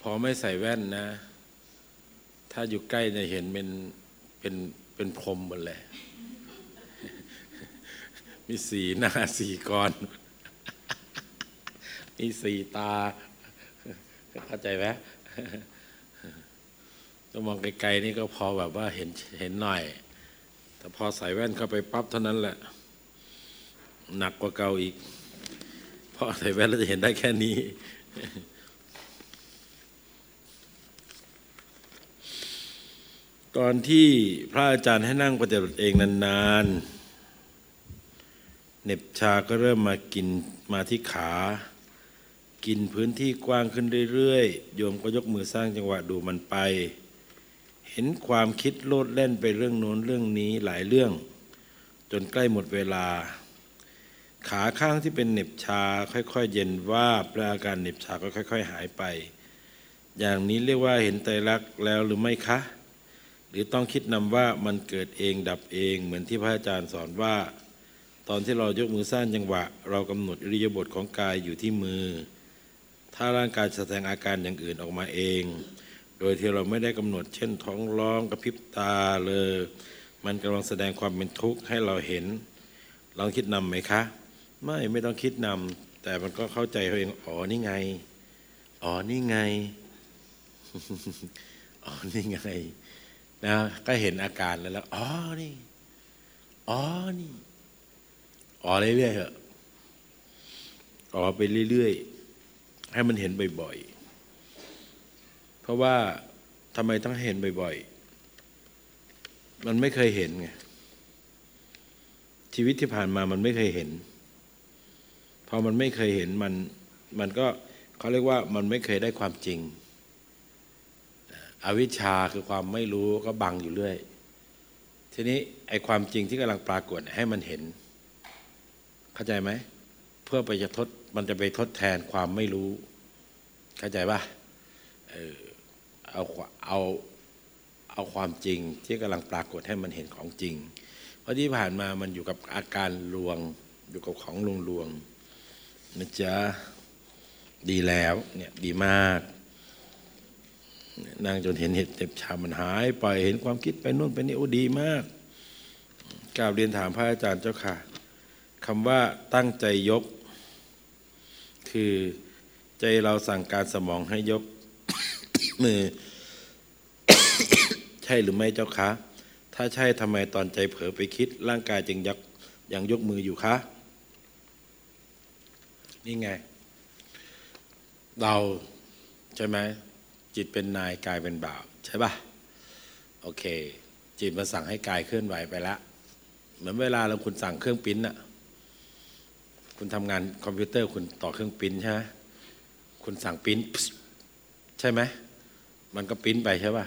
พอไม่ใส่แว่นนะ ถ้าอยู่ใกล้จะเห็นเป็นเป็นเป็นพรมหมดเลย มีสีหน้าสีกรมีสีตา เข้าใจไหมต้องมองไกลๆนี่ก็พอแบบว่าเห็นเห็นหน่อย แต่พอใส่แว่นเข้าไปปั๊บเท่านั้นแหละ หนักกว่าเก่าอีก เพราะใส่แว่นแล้วจะเห็นได้แค่นี้ ตอนที่พระอาจารย์ให้นั่งปฏิบัติเองนานๆเน็บชาก็เริ่มมากินมาที่ขา กินพื้นที่กว้างขึ้นเรื่อยๆ โยมก็ยกมือสร้างจังหวะดูมันไป เห็นความคิดโลดเล่นไปเรื่องโน้นเรื่องนี้หลายเรื่อง จนใกล้หมดเวลา ขาข้างที่เป็นเหน็บชาค่อยๆ เย็นว่าแปลอาการเหน็บชาก็ค่อย ๆ หายไป อย่างนี้เรียกว่าเห็นไตรลักษณ์แล้วหรือไม่คะ หรือต้องคิดนำว่ามันเกิดเองดับเองเหมือนที่พระอาจารย์สอนว่า ตอนที่เรายกมือสร้างจังหวะ เรากำหนดอิริยาบถของกายอยู่ที่มือ ถ้าร่างกายแสดงอาการอย่างอื่นออกมาเอง โดยที่เราไม่ได้กำหนด เช่น ท้องร้องกระพริบตาเลย มันกำลังแสดงความเป็นทุกข์ให้เราเห็น ลองคิดนำไหมคะ ไม่ไม่ต้องคิดนำแต่มันก็เข้าใจเขาเองอ๋อนี่ไงอ๋อนี่ไงอ๋อนี่ไง นะก็เห็นอาการแล้วแล้วอ๋อนี่อ๋อนี่อ๋อเรื่อยๆเหอะอ๋อไปเรื่อยๆ ให้มันเห็นบ่อยๆ เพราะว่าทำไมต้องเห็นบ่อยๆ มันไม่เคยเห็นไงชีวิตที่ผ่านมามันไม่เคยเห็นพอมันไม่เคยเห็นมันมันก็เขาเรียกว่ามันไม่เคยได้ความจริง อวิชชาคือความไม่รู้ก็บังอยู่เรื่อย ทีนี้ไอ้ความจริงที่กำลังปรากฏให้มันเห็น เข้าใจไหม เพื่อไปจะทดมันจะไปทดแทนความไม่รู้ เข้าใจป่ะเออเอาเอาเอาความจริงที่กำลังปรากฏให้มันเห็นของจริง เพราะที่ผ่านมามันอยู่กับอาการลวง อยู่กับของลวงลวงนะจ๊ะดีแล้วเนี่ยดีมาก นั่งจนเห็นเหตุเจ็บชามันหายไปเห็นความคิดไปนู่นไปนี่โอ้ดีมากกราบเรียนถามพระอาจารย์เจ้าค่ะคำว่าตั้งใจยก คือใจเราสั่งการสมองให้ยก มือ ใช่หรือไม่เจ้าคะถ้าใช่ทำไมตอนใจเผลอไปคิด ร่างกายจึงยักยังยกมืออยู่คะนี่ไง เราใช่ไหม จิตเป็นนายกายเป็นบ่าวใช่ปะโอเค จิตมาสั่งให้กายเคลื่อนไหวไปแล้วเหมือนเวลาเราคุณสั่งเครื่องปิ้นอะคุณทำงานคอมพิวเตอร์คุณต่อเครื่องปิ้นใช่ไหมคุณสั่งปิ้นใช่ไหมมันก็ปิ้นไปใช่ปะ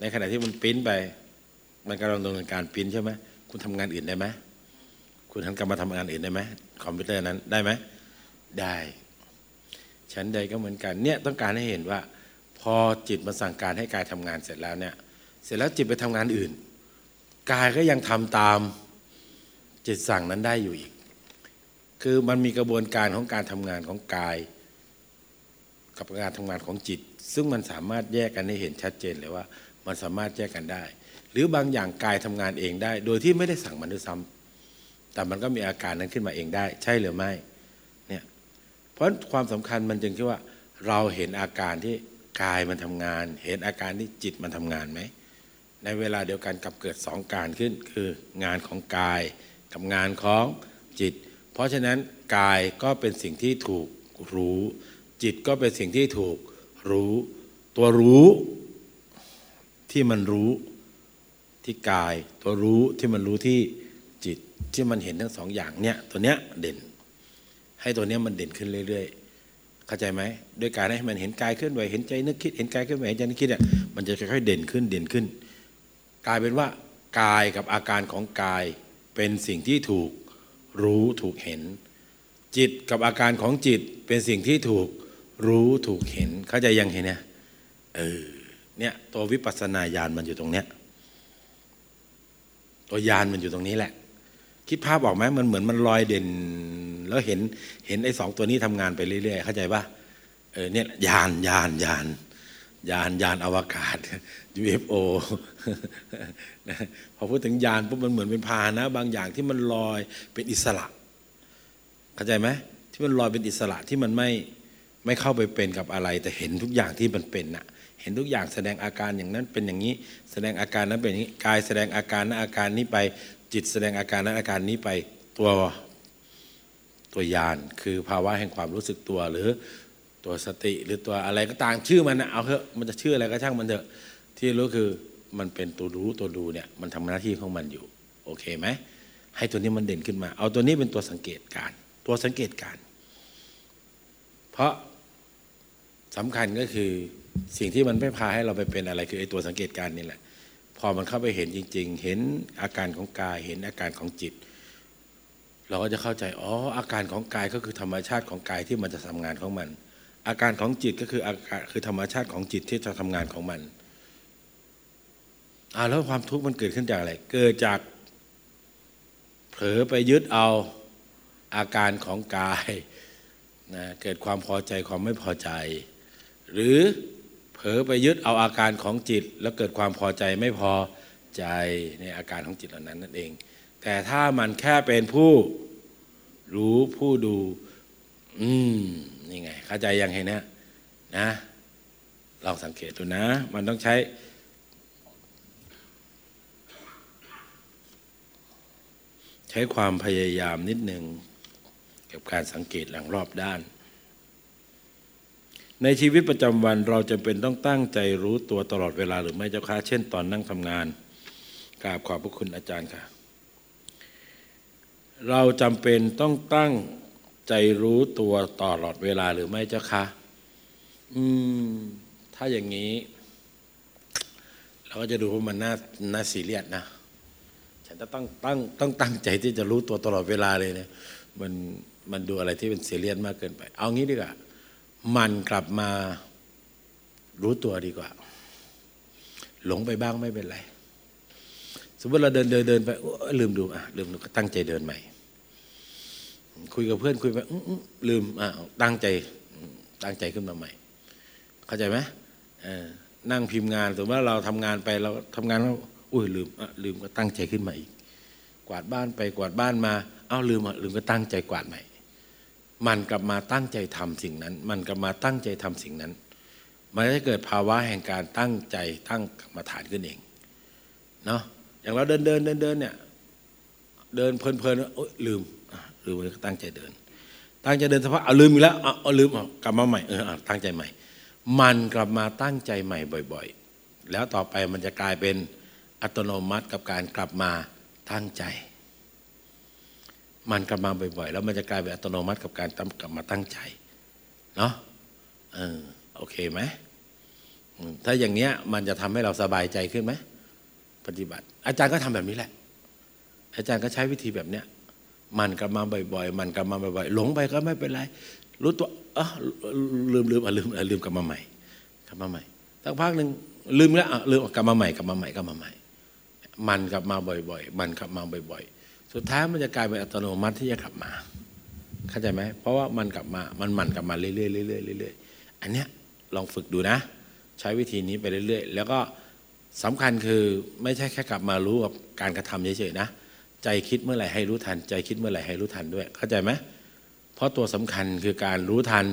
ในขณะที่มันปิ้นไป มันกำลังดำเนินการปิ้นใช่ไหมคุณทำงานอื่นได้ไหมคุณหันกลับมาทำงานอื่นได้ไหมคอมพิวเตอร์นั้นได้ไหมได้ ฉันใดก็เหมือนกัน เนี่ยต้องการให้เห็นว่า พอจิตมาสั่งการให้กายทำงานเสร็จแล้วเนี่ย เสร็จแล้วจิตไปทำงานอื่น กายก็ยังทำตามจิตสั่งนั้นได้อยู่อีก คือมันมีกระบวนการของการทำงานของกาย กับการทำงานของจิต ซึ่งมันสามารถแยกกันให้เห็นชัดเจนเลยว่า มันสามารถแยกกันได้ หรือบางอย่างกายทำงานเองได้ โดยที่ไม่ได้สั่งมันด้วยซ้ำแต่มันก็มีอาการนั้นขึ้นมาเองได้ ใช่หรือไม่เนี่ยเพราะความสำคัญมันจึงที่ว่าเราเห็นอาการที่ กายมันทำงาน เห็นอาการที่จิตมันทำงานไหมในเวลาเดียวกันกับเกิดสองการขึ้น คืองานของกายกับงานของจิต เพราะฉะนั้นกายก็เป็นสิ่งที่ถูกรู้ จิตก็เป็นสิ่งที่ถูกรู้ ตัวรู้ที่มันรู้ที่กาย ตัวรู้ที่มันรู้ที่จิตที่มันเห็นทั้งสองอย่างเนี้ยตัวเนี้ยเด่น ให้ตัวเนี้ยมันเด่นขึ้นเรื่อย ๆ เข้าใจไหมด้วยการให้มันเห็นกายเคลื่อนไหวเห็นใจนึกคิดเห็นกายเคลื่อนไหวเห็นใจนึกคิดเนี่ยมันจะค่อยๆเด่นขึ้นเด่นขึ้น กลายเป็นว่ากายกับอาการของกายเป็นสิ่งที่ถูกรู้ถูกเห็น จิตกับอาการของจิตเป็นสิ่งที่ถูกรู้ถูกเห็น เข้าใจยังเห็นเนี่ยเออเนี่ยตัววิปัสสนาญาณมันอยู่ตรงเนี้ยตัวยานมันอยู่ตรงนี้แหละ คิดภาพออกไหมมันเหมือนมันลอยเด่น แล้วเห็นเห็นไอ้สองตัวนี้ทำงานไปเรื่อยๆเข้าใจปะเออเนี่ยยานยานยานยานยานอวกาศ UFO พอพูดถึงยานปุ๊บมันเหมือนเป็นพานะ บางอย่างที่มันลอยเป็นอิสระ เข้าใจไหมที่มันลอยเป็นอิสระที่มันไม่ไม่เข้าไปเป็นกับอะไร แต่เห็นทุกอย่างที่มันเป็นน่ะ เห็นทุกอย่างแสดงอาการอย่างนั้นเป็นอย่างนี้ แสดงอาการนั้นเป็นอย่างนี้กายแสดงอาการนั้นอาการนี้ไป จิตแสดงอาการนั้นอาการนี้ไปตัวตัวยานคือภาวะแห่งความรู้สึกตัวหรือตัวสติหรือตัวอะไรก็ตามชื่อมันนะเอาเถอะมันจะชื่ออะไรก็ช่างมันเถอะที่รู้คือมันเป็นตัวรู้ตัวดูเนี่ยมันทำหน้าที่ของมันอยู่ โอเคไหมให้ตัวนี้มันเด่นขึ้นมา เอาตัวนี้เป็นตัวสังเกตการ ตัวสังเกตการ เพราะสำคัญก็คือสิ่งที่มันไม่พาให้เราไปเป็นอะไรคือไอ้ตัวสังเกตการนี่แหละ พอมันเข้าไปเห็นจริง ๆ เห็นอาการของกาย เห็นอาการของจิต เราก็จะเข้าใจ อ๋อ อาการของกายก็คือธรรมชาติของกายที่มันจะทำงานของมัน อาการของจิตก็คืออาการคือธรรมชาติของจิตที่จะทำงานของมันอ่าแล้วความทุกข์มันเกิดขึ้นจากอะไร เกิดจาก เผลอไปยึดเอาอาการของกายนะเกิดความพอใจความไม่พอใจ หรือ ผลอไปยึดเอาอาการของจิต แล้วเกิดความพอใจไม่พอใจในอาการของจิตเหล่านั้นนั่นเอง แต่ถ้ามันแค่เป็นผู้รู้ผู้ดู อืมนี่ไงเข้าใจยังไงเนี่ยนะลองสังเกตดูนะ มันต้องใช้ใช้ความพยายามนิดหนึ่งกับการสังเกตหลังรอบด้าน ในชีวิตประจำวันเราจะเป็นต้องตั้งใจรู้ตัวตลอดเวลาหรือไม่เจ้าคะเช่น ตอนนั่งทำงานกราบขอบพระคุณอาจารย์ค่ะ เราจำเป็นต้องตั้งใจรู้ตัวตลอดเวลาหรือไม่เจ้าคะอืม ถ้าอย่างนี้ เราก็จะดูว่ามันน่าน่าซีเรียสนะ ฉันจะต้องตั้งต้องตั้งใจที่จะรู้ตัวตลอดเวลาเลยเนี่ยมันมันดูอะไรที่เป็นซีเรียสมากเกินไป เอางี้ดีกว่า มันกลับมารู้ตัวดีกว่า หลงไปบ้างไม่เป็นไร สมมติเราเดินเดินเดินไปลืมดูอะลืมดูก็ตั้งใจเดินใหม่ คุยกับเพื่อนคุยไปลืมอะตั้งใจตั้งใจขึ้นมาใหม่ เข้าใจไหมนั่งพิมพ์งาน สมมติว่าเราทำงานไปเราทำงานแล้วอุ้ยลืมอะลืมก็ตั้งใจขึ้นมาอีก กวาดบ้านไปกวาดบ้านมา เอ้าลืมอะลืมก็ตั้งใจกวาดใหม่ มันกลับมาตั้งใจทำสิ่งนั้น มันกลับมาตั้งใจทำสิ่งนั้น มันจะเกิดภาวะแห่งการตั้งใจตั้งกรรมฐานขึ้นเองเนาะอย่างเราเดินเดินเดินเดินเนี่ยเดินเพลินเพลินลืมลืมเลยตั้งใจเดิน ตั้งใจเดินสักพักเอาลืมอีกแล้วเอาลืมเอากลับมาใหม่เออตั้งใจใหม่ มันกลับมาตั้งใจใหม่บ่อย ๆ แล้วต่อไปมันจะกลายเป็นอัตโนมัติกับการกลับมาตั้งใจ มันกลับมาบ่อยๆ แล้วมันจะกลายเป็นอัตโนมัติกับการกลับมาตั้งใจ เนาะเออโอเคไหมถ้าอย่างเนี้ยมันจะทำให้เราสบายใจขึ้นไหมปฏิบัติ อาจารย์ก็ทำแบบนี้แหละ อาจารย์ก็ใช้วิธีแบบเนี้ยมันกลับมาบ่อยๆ มันกลับมาบ่อยๆ หลงไปก็ไม่เป็นไร รู้ตัวเออลืมลืมอะลืมอะลืมกลับมาใหม่กลับมาใหม่สักพักหนึ่งลืมแล้วอะลืมกลับมาใหม่กลับมาใหม่กลับมาใหม่ มันกลับมาบ่อยๆ มันกลับมาบ่อย ๆ สุดท้ายมันจะกลายเป็นอัตโนมัติที่จะกลับมา เข้าใจไหมเพราะว่ามันกลับมามันมันกลับมาเรื่อยๆเรื่อยๆเรื่อยๆอันเนี้ยลองฝึกดูนะ ใช้วิธีนี้ไปเรื่อยๆ แล้วก็สำคัญคือไม่ใช่แค่กลับมารู้กับการกระทำเฉยๆนะ ใจคิดเมื่อไหร่ให้รู้ทัน ใจคิดเมื่อไหร่ให้รู้ทันด้วย เข้าใจไหมเพราะตัวสำคัญคือการรู้ทัน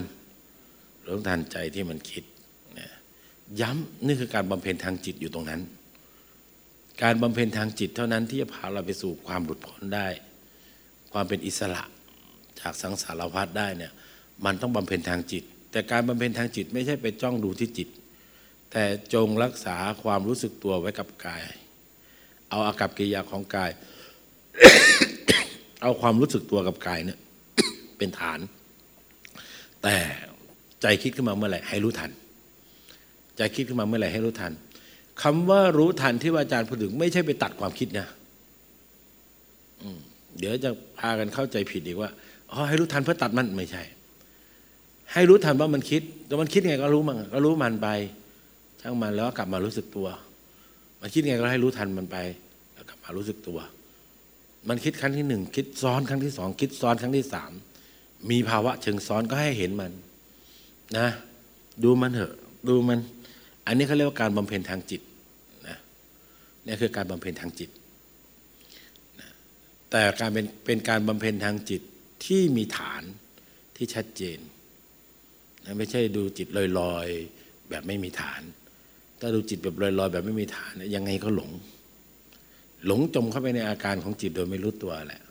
รู้ทันใจที่มันคิดย้ำนี่คือการบำเพ็ญทางจิตอยู่ตรงนั้น การบำเพ็ญทางจิตเท่านั้นที่จะพาเราไปสู่ความหลุดพ้นได้ ความเป็นอิสระจากสังสารวัฏได้เนี่ยมันต้องบำเพ็ญทางจิต แต่การบำเพ็ญทางจิตไม่ใช่ไปจ้องดูที่จิต แต่จงรักษาความรู้สึกตัวไว้กับกาย เอาอากับกิริยาของกาย เอาความรู้สึกตัวกับกายเนี่ยเป็นฐาน แต่ใจคิดขึ้นมาเมื่อไหร่ให้รู้ทัน ใจคิดขึ้นมาเมื่อไหร่ให้รู้ทัน คำว่ารู้ทันที่ว่าอาจารย์พูดถึง ไม่ใช่ไปตัดความคิดนะเดี๋ยวจะพากันเข้าใจผิดอีกว่าอ๋อให้รู้ทันเพื่อตัดมันไม่ใช่ ให้รู้ทันว่ามันคิดแต่มันคิดไงก็รู้มันก็รู้มันไปช่างมันแล้วกลับมารู้สึกตัว มันคิดไงก็ให้รู้ทันมันไป แล้วกลับมารู้สึกตัว มันคิดครั้งที่หนึ่งคิดซ้อนครั้งที่สองคิดซ้อนครั้งที่สามมีภาวะเชิงซ้อนก็ให้เห็นมัน นะ ดูมันเถอะ ดูมัน อันนี้เขาเรียกว่าการบำเพ็ญทางจิต นี่คือการบำเพ็ญทางจิต แต่การเป็นเป็นการบำเพ็ญทางจิตที่มีฐานที่ชัดเจน ไม่ใช่ดูจิตลอยๆ แบบไม่มีฐาน ถ้าดูจิตแบบลอยๆ แบบไม่มีฐาน ยังไงก็หลง หลงจมเข้าไปในอาการของจิตโดยไม่รู้ตัวแหละ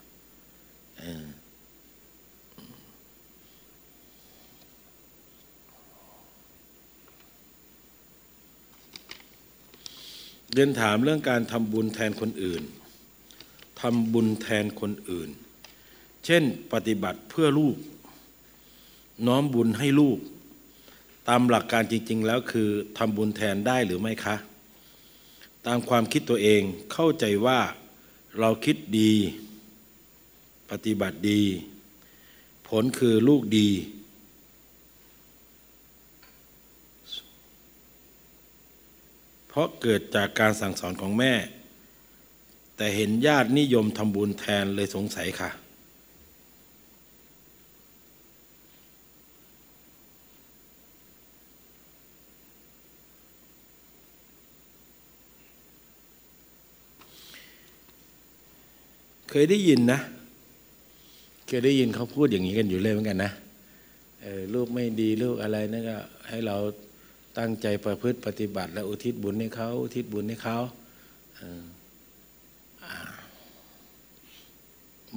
เรียนถามเรื่องการทำบุญแทนคนอื่นทำบุญแทนคนอื่น เช่นปฏิบัติเพื่อลูก น้อมบุญให้ลูก ตามหลักการจริง ๆ แล้วคือทำบุญแทนได้หรือไม่คะ ตามความคิดตัวเองเข้าใจว่าเราคิดดี ปฏิบัติดี ผลคือลูกดี ราะเกิดจากการสั่งสอนของแม่ แต่เห็นญาตินิยมทำบุญแทนเลยสงสัยค่ะ เคยได้ยินนะ เคยได้ยินเขาพูดอย่างนี้กันอยู่เลยเหมือนกันนะลูกไม่ดีลูกอะไรนั่นก็ให้เรา ตั้งใจประพฤติปฏิบัติ และอุทิศบุญให้เขาอุทิศบุญให้เขา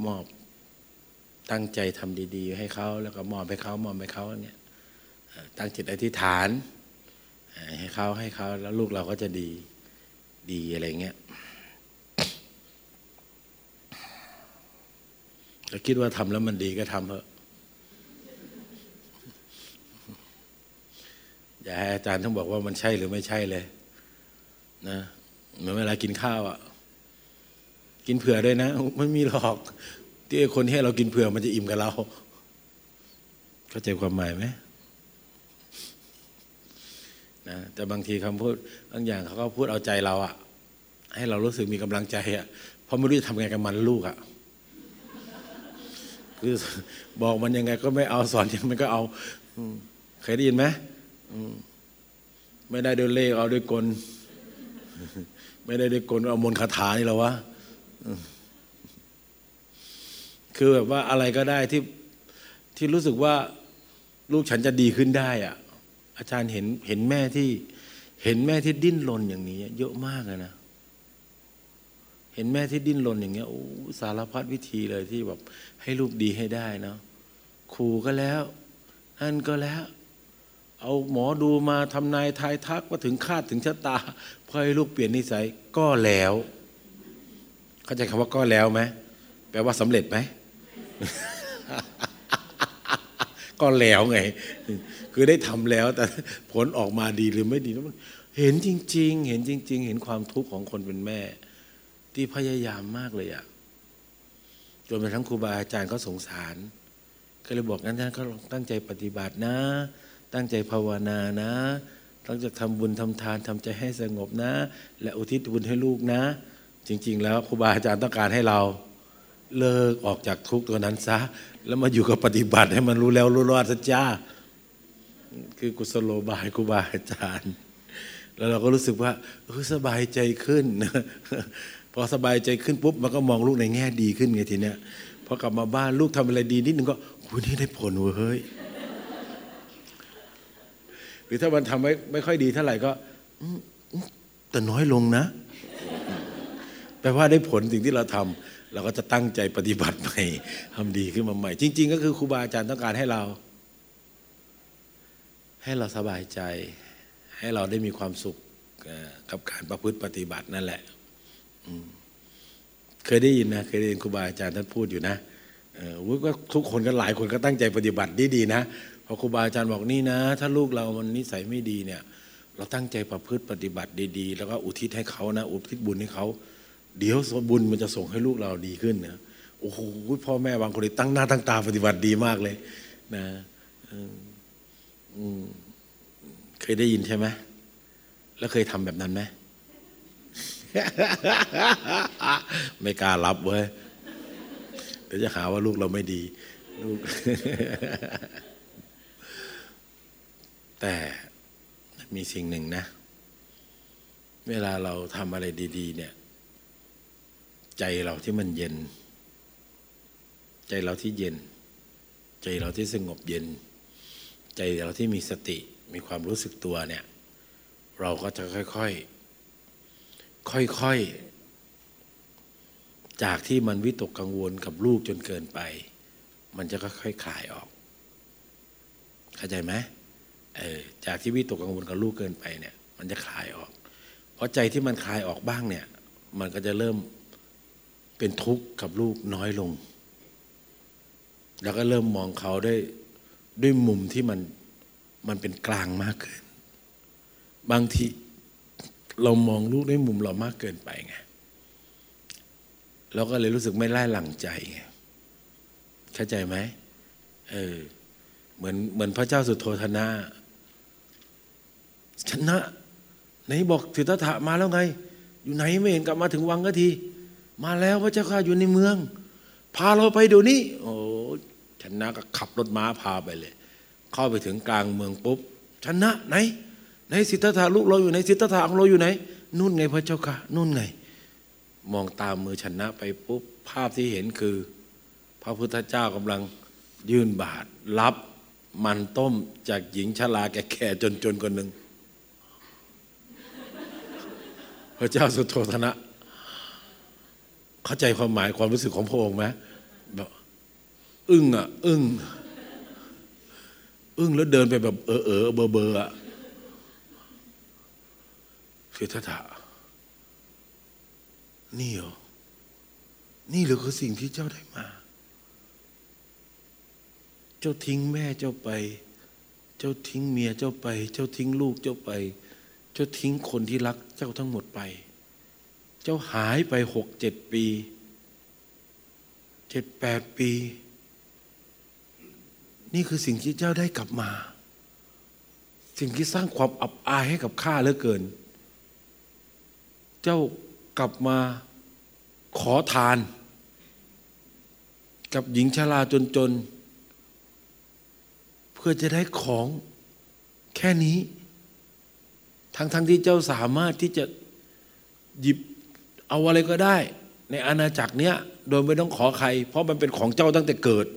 มอบตั้งใจทำดีๆ ให้เขาแล้วก็มอบให้เขามอบให้เขาเนี่ยตั้งจิตอธิษฐานให้เขาให้เขาแล้วลูกเราก็จะดีดีอะไรเงี้ยถ้าคิดว่าทำแล้วมันดีก็ทำเถอะ อย่าให้อาจารย์ต้องบอกว่ามันใช่หรือไม่ใช่เลยนะเหมือนเวลากินข้าวอะ กินเผื่อด้วยนะไม่มีหรอก ที่คนให้เรากินเผื่อมันจะอิ่มกับเรา เข้าใจความหมายไหมนะแต่บางทีคำพูดบางอย่างเขาก็พูดเอาใจเราอะให้เรารู้สึกมีกำลังใจอะเพราะไม่รู้จะทำไงกับมันลูกอะคือบอกมันยังไงก็ไม่เอาสอนยังไงก็เอาเคยได้ยินไหม ไม่ได้ด้วยเลขเอาด้วยกล ไม่ได้ด้วยกลเอามนคาถานี่หรอวะคือแบบว่าอะไรก็ได้ที่ที่รู้สึกว่าลูกฉันจะดีขึ้นได้อะอาจารย์เห็นเห็นแม่ที่ เห็นแม่ที่ดิ้นรนอย่างนี้ เยอะมากเลยนะเห็นแม่ที่ดิ้นรนอย่างเงี้ยโอ้สารพัดวิธีเลยที่แบบให้ลูกดีให้ได้เนาะครูก็แล้วนั่นก็แล้ว เอาหมอดูมาทำนายทายทักว่าถึงคาดถึงชะตาเพื่อให้ลูกเปลี่ยนนิสัยก็แล้ว เข้าใจคำว่าก็แล้วไหมแปลว่าสำเร็จไหมก็แล้วไง คือได้ทำแล้ว แต่ผลออกมาดีหรือไม่ดีนั้นเห็นจริง ๆ เห็นจริง ๆ เห็นความทุกข์ของคนเป็นแม่ ที่พยายามมากเลยอะจนไปทั้งครูบาอาจารย์ก็สงสาร ก็เลยบอกงั้นท่านก็ตั้งใจปฏิบัตินะ ตั้งใจภาวนานะตั้งใจทำบุญทำทานทำใจให้สงบนะ และอุทิศบุญให้ลูกนะ จริง ๆ แล้วครูบาอาจารย์ต้องการให้เราเลิกออกจากทุกตัวนั้นซะ แล้วมาอยู่กับปฏิบัติให้มันรู้แล้วรู้รอดซะจ้า คือกุศโลบายครูบาอาจารย์ แล้วเราก็รู้สึกว่าเออสบายใจขึ้น พอสบายใจขึ้นปุ๊บมันก็มองลูกในแง่ดีขึ้นไงทีเนี้ยพอกลับมาบ้านลูกทำอะไรดีนิดนึงก็คุณนี่ได้ผลเว้ย หรือถ้ามันทำไม่ไม่ค่อยดีเท่าไหร่ก็แต่น้อยลงนะแปลว่าได้ผลสิ่งที่เราทำเราก็จะตั้งใจปฏิบัติใหม่ทำดีขึ้นมาใหม่ จริง ๆ ก็คือครูบาอาจารย์ต้องการให้เรา ให้เราสบายใจ ให้เราได้มีความสุขกับการประพฤติปฏิบัตินั่นแหละเคยได้ยินนะเคยได้ยินครูบาอาจารย์ท่านพูดอยู่นะว่าทุกคนก็หลายคนก็ตั้งใจปฏิบัติดีๆนะ พอครูบาอาจารย์บอกนี่นะ ถ้าลูกเรามันนิสัยไม่ดีเนี่ย เราตั้งใจประพฤติปฏิบัติดีๆ แล้วก็อุทิศให้เขานะ อุทิศบุญให้เขาเดี๋ยวบุญมันจะส่งให้ลูกเราดีขึ้นนะโอ้โหพ่อแม่บางคนตั้งหน้าตั้งตาปฏิบัติดีมากเลย นะเคยได้ยินใช่ไหมแล้วเคยทำแบบนั้นไหมไม่กล้ารับเว้ยเดี๋ยวจะหาว่าลูกเราไม่ดี ลูก แต่มีสิ่งหนึ่งนะ เวลาเราทำอะไรดี ๆ เนี่ย ใจเราที่มันเย็น ใจเราที่เย็น ใจเราที่สงบเย็น ใจเราที่มีสติมีความรู้สึกตัวเนี่ย เราก็จะค่อยๆค่อยๆ จากที่มันวิตกกังวลกับลูกจนเกินไป มันจะค่อยๆคลายออก เข้าใจไหม จากที่วิตกกังวลกับลูกเกินไปเนี่ย มันจะคลายออก เพราะใจที่มันคลายออกบ้างเนี่ย มันก็จะเริ่มเป็นทุกข์กับลูกน้อยลง แล้วก็เริ่มมองเขาได้ด้วยมุมที่มันมันเป็นกลางมากขึ้น บางทีเรามองลูกด้วยมุมเรามากเกินไปไงเราก็เลยรู้สึกไม่ไล่หลังใจไงเข้าใจไหมเออเหมือนเหมือนพระเจ้าสุโธธนะ ชนะไหนบอกสิทธัตถะมาแล้วไง อยู่ไหนไม่เห็นกลับมาถึงวังก็ที มาแล้วพระเจ้าข้าอยู่ในเมือง พาเราไปเดี๋ยวนี้ โอ้ชนะก็ขับรถม้าพาไปเลย เข้าไปถึงกลางเมืองปุ๊บชนะไหนไหนสิทธัตถะลูกเราอยู่ไหนสิทธัตถะของเราอยู่ไหนนู่นไงพระเจ้าค่ะนู่นไง มองตามมือชนะไปปุ๊บภาพที่เห็นคือ พระพุทธเจ้ากำลังยื่นบาตรรับมันต้มจากหญิงชราแก่ๆจนๆคนหนึ่ง พระเจ้าสุโธธนะ เข้าใจความหมายความรู้สึกของพระองค์ไหมแบบอึ้งอะ อึ้ง อึ้งแล้วเดินไปแบบ เออเออเบอร์เบอร์อะสิทธะนี่เหรอ นี่หรือคือสิ่งที่เจ้าได้มา เจ้าทิ้งแม่เจ้าไป เจ้าทิ้งเมียเจ้าไป เจ้าทิ้งลูกเจ้าไป เจ้าทิ้งคนที่รัก เจ้าทั้งหมดไป เจ้าหายไปหกเจ็ดปีเจ็ดแปดปี นี่คือสิ่งที่เจ้าได้กลับมา สิ่งที่สร้างความอับอายให้กับข้าเหลือเกิน เจ้ากลับมาขอทาน กับหญิงชราจนๆ เพื่อจะได้ของแค่นี้ ทั้งๆทที่เจ้าสามารถที่จะหยิบเอาอะไรก็ได้ ในอาณาจักรเนี้ยโดยไม่ต้องขอใคร เพราะมันเป็นของเจ้าตั้งแต่เกิด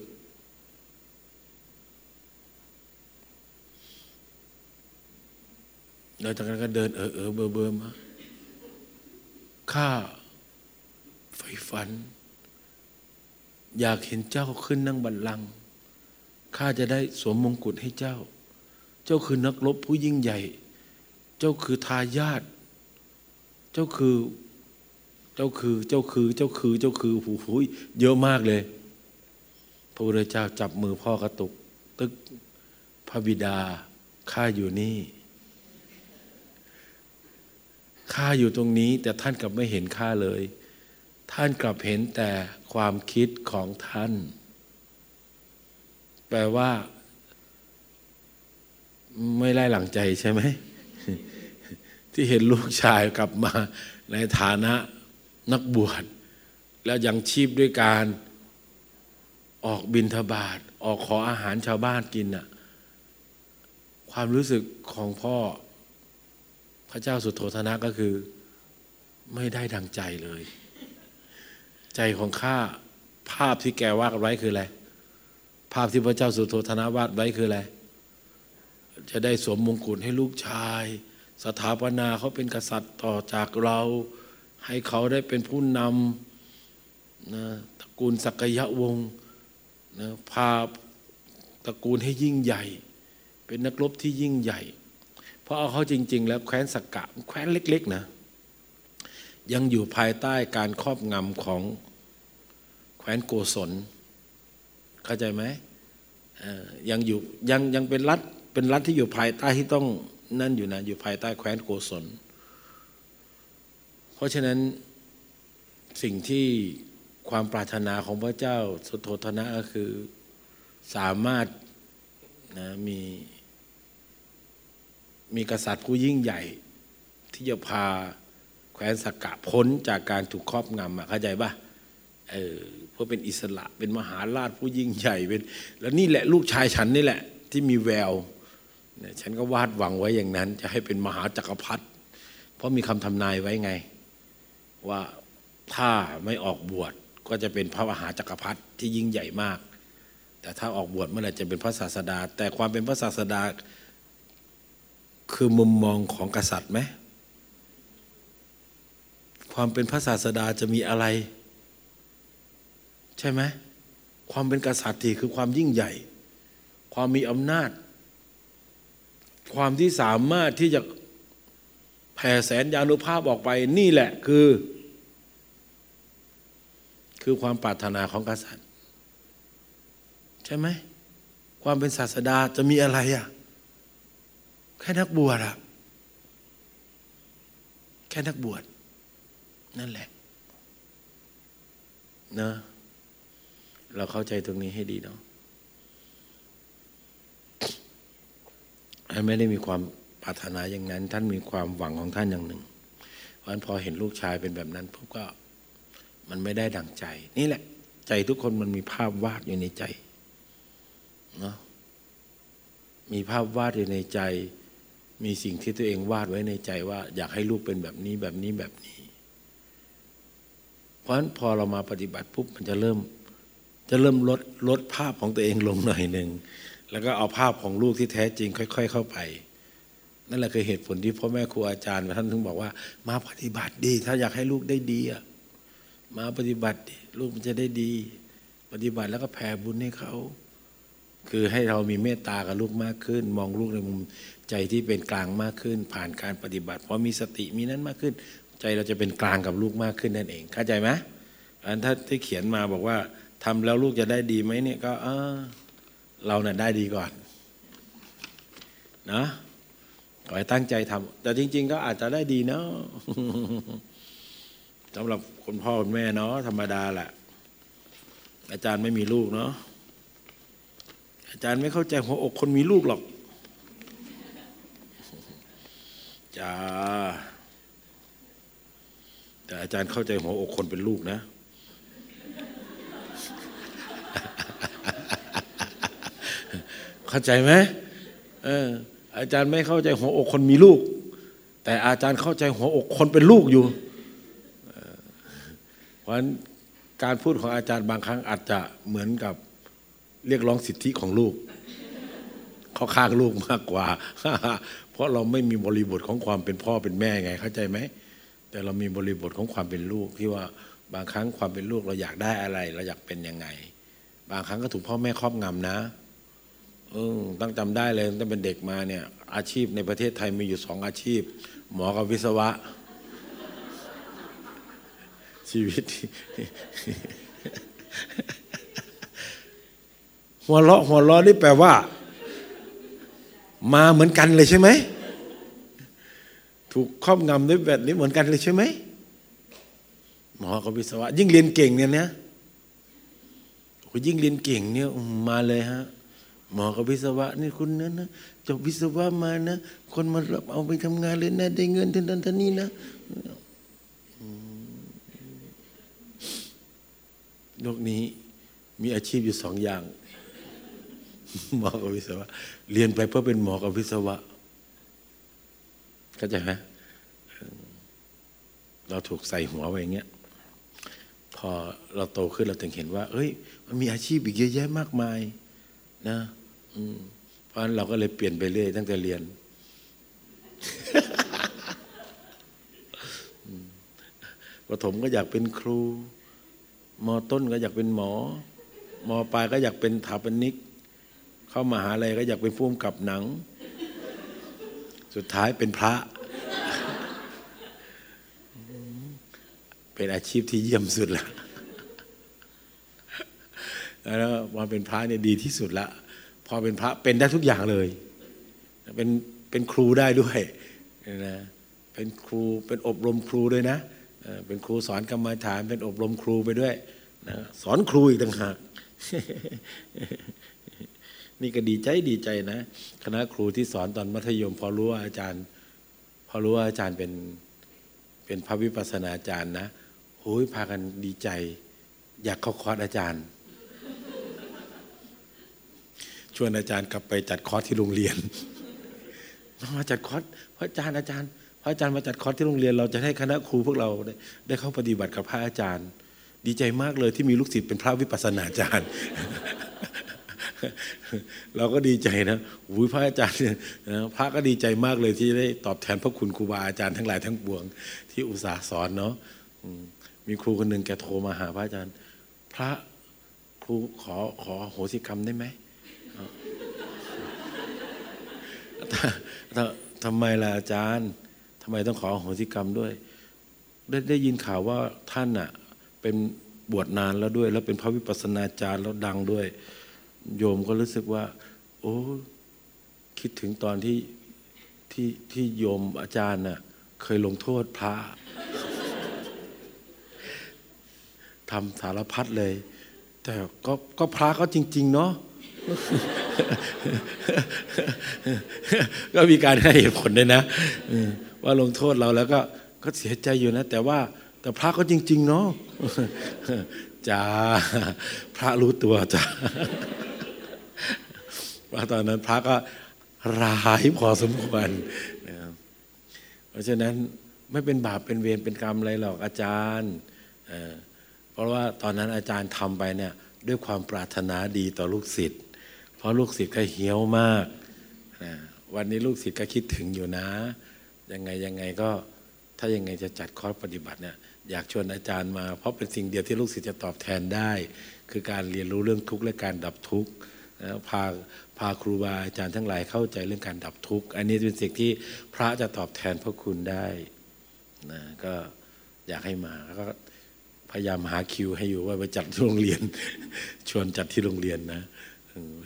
แล้วจากนั้นก็เดินเออเออเบอร์เบอร์มาข้าใฝ่ฝัน อยากเห็นเจ้าขึ้นนั่งบัลลังก์ข้าจะได้สวมมงกุฎให้เจ้า เจ้าคือนักรบผู้ยิ่งใหญ่ เจ้าคือทายาทเจ้าคือ เจ้าคือ เจ้าคือ เจ้าคือ เจ้าคือหูหูเยอะมากเลย พระพุทธเจ้าจับมือพ่อกระตุก ตึกพระบิดาข้าอยู่นี่ข้าอยู่ตรงนี้ แต่ท่านกลับไม่เห็นข้าเลย ท่านกลับเห็นแต่ความคิดของท่าน แปลว่า ไม่ไล่หลังใจใช่ไหม ที่เห็นลูกชายกลับมาในฐานะนักบวชแล้วยังชีพด้วยการออกบินทบาทออกขออาหารชาวบ้านกินน่ะความรู้สึกของพ่อพระเจ้าสุโธธนะก็คือ ไม่ได้ดังใจเลย ใจของข้าภาพที่แกวาดไว้คืออะไรภาพที่พระเจ้าสุโธธนะวาดไว้คืออะไรจะได้สวมมงกุฎให้ลูกชาย สถาปนาเขาเป็นกษัตริย์ต่อจากเรา ให้เขาได้เป็นผู้นำนะตระกูลสักยะวงศ์นะพาตระกูลให้ยิ่งใหญ่ เป็นนักรบที่ยิ่งใหญ่ เพราะเอาเขาจริง ๆ แล้วแคว้นสักกะแคว้นเล็ก ๆ นะ ยังอยู่ภายใต้การครอบงำของแคว้นโกศลเข้าใจไหมยังอยู่ยังยังเป็นรัฐเป็นรัฐที่อยู่ภายใต้ที่ต้อง นั่นอยู่นะอยู่ภายใต้แคว้นโกศล เพราะฉะนั้นสิ่งที่ความปรารถนาของพระเจ้าสุโธธนะก็คือสามารถนะมีมีกษัตริย์ผู้ยิ่งใหญ่ ที่จะพาแคว้นสกกะพ้นจากการถูกครอบงำเข้าใจปะเออเพราะเป็นอิสระเป็นมหาราชผู้ยิ่งใหญ่เป็น แล้วนี่แหละลูกชายฉันนี่แหละ ที่มีแวว ฉันก็วาดหวังไว้อย่างนั้น จะให้เป็นมหาจักรพรรดิเพราะมีคำทำนายไว้ไง ว่าถ้าไม่ออกบวชก็จะเป็นพระมหาจักรพรรดิที่ยิ่งใหญ่มาก แต่ถ้าออกบวชเมื่อไหร่จะเป็นพระศาสดา แต่ความเป็นพระศาสดา คือมุมมองของกษัตริย์ไหมความเป็นพระศาสดาจะมีอะไร ใช่ไหมความเป็นกษัตริย์ที่คือความยิ่งใหญ่ ความมีอำนาจ ความที่สามารถที่จะแผ่แสนยานุภาพออกไปนี่แหละคือ คือความปรารถนาของกษัตริย์ ใช่ไหม ความเป็นศาสดาจะมีอะไรอะแค่นักบวชอะแค่นักบวช นั่นแหละเนะเราเข้าใจตรงนี้ให้ดีเนาะ ท่านไม่ได้มีความปรารถนาอย่างนั้น ท่านมีความหวังของท่านอย่างหนึ่ง เพราะฉะนั้นพอเห็นลูกชายเป็นแบบนั้นพวกก็มันไม่ได้ดังใจ นี่แหละ ใจทุกคนมันมีภาพวาดอยู่ในใจเนาะมีภาพวาดอยู่ในใจ มีสิ่งที่ตัวเองวาดไว้ในใจว่า อยากให้ลูกเป็นแบบนี้แบบนี้แบบนี้ เพราะฉะนั้นพอเรามาปฏิบัติปุ๊บมันจะเริ่ม จะเริ่มลดลดภาพของตัวเองลงหน่อยหนึ่ง แล้วก็เอาภาพของลูกที่แท้จริง ค่อย ๆ เข้าไป นั่นแหละคือเหตุผลที่พ่อแม่ครูอาจารย์ท่านถึงบอกว่า มาปฏิบัติดี ถ้าอยากให้ลูกได้ดีอะมาปฏิบัติลูกมันจะได้ดี ปฏิบัติแล้วก็แผ่บุญให้เขา คือให้เรามีเมตตากับลูกมากขึ้น มองลูกในมุมใจที่เป็นกลางมากขึ้น ผ่านการปฏิบัติพอมีสติมีนั้นมากขึ้น ใจเราจะเป็นกลางกับลูกมากขึ้นนั่นเอง เข้าใจไหมอันถ้าที่เขียนมาบอกว่าทำแล้วลูกจะได้ดีไหมเนี่ยก็เออ เราเนี่ยได้ดีก่อนนะขอให้ตั้งใจทำแต่จริง ๆ ก็อาจจะได้ดีเนาะสำหรับคนพ่อคนแม่เนาะธรรมดาแหละอาจารย์ไม่มีลูกเนาะอาจารย์ไม่เข้าใจหัวอกคนมีลูกหรอกจ้าแต่อาจารย์เข้าใจหัวอกคนเป็นลูกนะ เข้าใจไหมเอออาจารย์ไม่เข้าใจหัวอกคนมีลูก แต่อาจารย์เข้าใจหัวอกคนเป็นลูกอยู่เพราะฉะนั้นการพูดของอาจารย์บางครั้งอาจจะเหมือนกับเรียกร้องสิทธิของลูกเขาข้างลูกมากกว่า เพราะเราไม่มีบริบทของความเป็นพ่อเป็นแม่ไง เข้าใจไหม แต่เรามีบริบทของความเป็นลูกที่ว่าบางครั้งความเป็นลูกเราอยากได้อะไร เราอยากเป็นยังไง บางครั้งก็ถูกพ่อแม่ครอบงำนะ ตั้งจำได้เลยตั้งเป็นเด็กมาเนี่ย อาชีพในประเทศไทยมีอยู่สองอาชีพ หมอกับวิศวะ ชีวิต หัวเราะหัวเราะนี่แปลว่า มาเหมือนกันเลยใช่ไหมถูกครอบงำด้วยแบบนี้เหมือนกันเลยใช่ไหมหมอกับวิศวะ ยิ่งเรียนเก่งเนี่ยเนะโอ้ยิ่งเรียนเก่งเนี่ยมาเลยฮะ หมอกับวิศวะนี่คุณนะนะจบวิศวะมานะ คนมารับเอาไปทำงานเลยนะ ได้เงินเท่านั้นเท่านี้นะโลกนี้มีอาชีพอยู่สองอย่าง หมอกับวิศวะ เรียนไปเพื่อเป็นหมอกับวิศวะเข้าใจไหมเราถูกใส่หัวไว้อย่างเงี้ยพอเราโตขึ้นเราถึงเห็นว่า เอ้ย มันมีอาชีพอีกเยอะแยะมากมายนะ เพราะฉะนั้นเราก็เลยเปลี่ยนไปเรื่อยตั้งแต่เรียน ประถมก็อยากเป็นครู มอต้นก็อยากเป็นหมอ มอปลายก็อยากเป็นถาปนิก เข้ามาหาลัยก็อยากเป็นผู้กำกับหนัง สุดท้ายเป็นพระ เป็นอาชีพที่เยี่ยมสุดล้วแล้วมาเป็นพระเนี่ยดีที่สุดละ พอเป็นพระเป็นได้ทุกอย่างเลย เป็นเป็นครูได้ด้วยนะเป็นครูเป็นอบรมครูด้วยนะ เป็นครูสอนกรรมฐาน เป็นอบรมครูไปด้วยนะสอนครูอีกต่างหากนี่ก็ดีใจดีใจนะ คณะครูที่สอนตอนมัธยม พอรู้ว่าอาจารย์ พอรู้ว่าอาจารย์เป็นเป็นพระวิปัสสนาจารย์นะโอ้ยพากันดีใจ อยากเข้าคอร์สอาจารย์ ชวนอาจารย์กลับไปจัดคอร์สที่โรงเรียนมาจัดคอร์สพระอาจารย์อาจารย์พระอาจารย์มาจัดคอร์สที่โรงเรียน เราจะให้คณะครูพวกเราได้ได้เข้าปฏิบัติกับพระอาจารย์ ดีใจมากเลยที่มีลูกศิษย์เป็นพระวิปัสสนาจารย์ เราก็ดีใจนะอุ้ยพระอาจารย์เนี่ยนะพระก็ดีใจมากเลยที่ได้ตอบแทนพระคุณครูบาอาจารย์ทั้งหลายทั้งปวง ที่อุตส่าห์สอนเนาะมีครูคนหนึ่งแกโทรมาหาพระอาจารย์ พระครูขอขอโหสิกรรมได้ไหม ทำไมล่ะอาจารย์ทำไมต้องขออโหสิกรรมด้วย ได้ได้ยินข่าวว่าท่านอะเป็นบวชนานแล้วด้วย แล้วเป็นพระวิปัสสนาจารย์แล้วดังด้วย โยมก็รู้สึกว่า โอ้คิดถึงตอนที่ที่ที่โยมอาจารย์น่ะเคยลงโทษพระทำสารพัดเลย แต่ก็ก็พระก็จริง ๆ เนาะ ก็มีการให้เหตุผลด้วยนะว่าลงโทษเราแล้วก็ก็เสียใจอยู่นะ แต่ว่าแต่พระก็จริง ๆ เนาะจ้าพระรู้ตัวจ้าว่าตอนนั้นพระก็ร้ายพอสมควรนะเพราะฉะนั้นไม่เป็นบาปเป็นเวรเป็นกรรมอะไรหรอกอาจารย์เอ่อเพราะว่าตอนนั้นอาจารย์ทำไปเนี่ยด้วยความปรารถนาดีต่อลูกศิษย์ เพราะลูกศิษย์ก็เหี้ยวมากนะวันนี้ลูกศิษย์ก็คิดถึงอยู่นะ ยังไงยังไงก็ถ้ายังไงจะจัดคอร์สปฏิบัติเนี่ยอยากชวนอาจารย์มา เพราะเป็นสิ่งเดียวที่ลูกศิษย์จะตอบแทนได้ คือการเรียนรู้เรื่องทุกข์และการดับทุกข์นะพาพาครูบาอาจารย์ทั้งหลายเข้าใจเรื่องการดับทุกข์ อันนี้เป็นสิ่งที่พระจะตอบแทนพระคุณได้นะก็อยากให้มาแล้วก็พยายามหาคิวให้อยู่ว่าไปจัดที่โรงเรียน ชวนจัดที่โรงเรียนนะ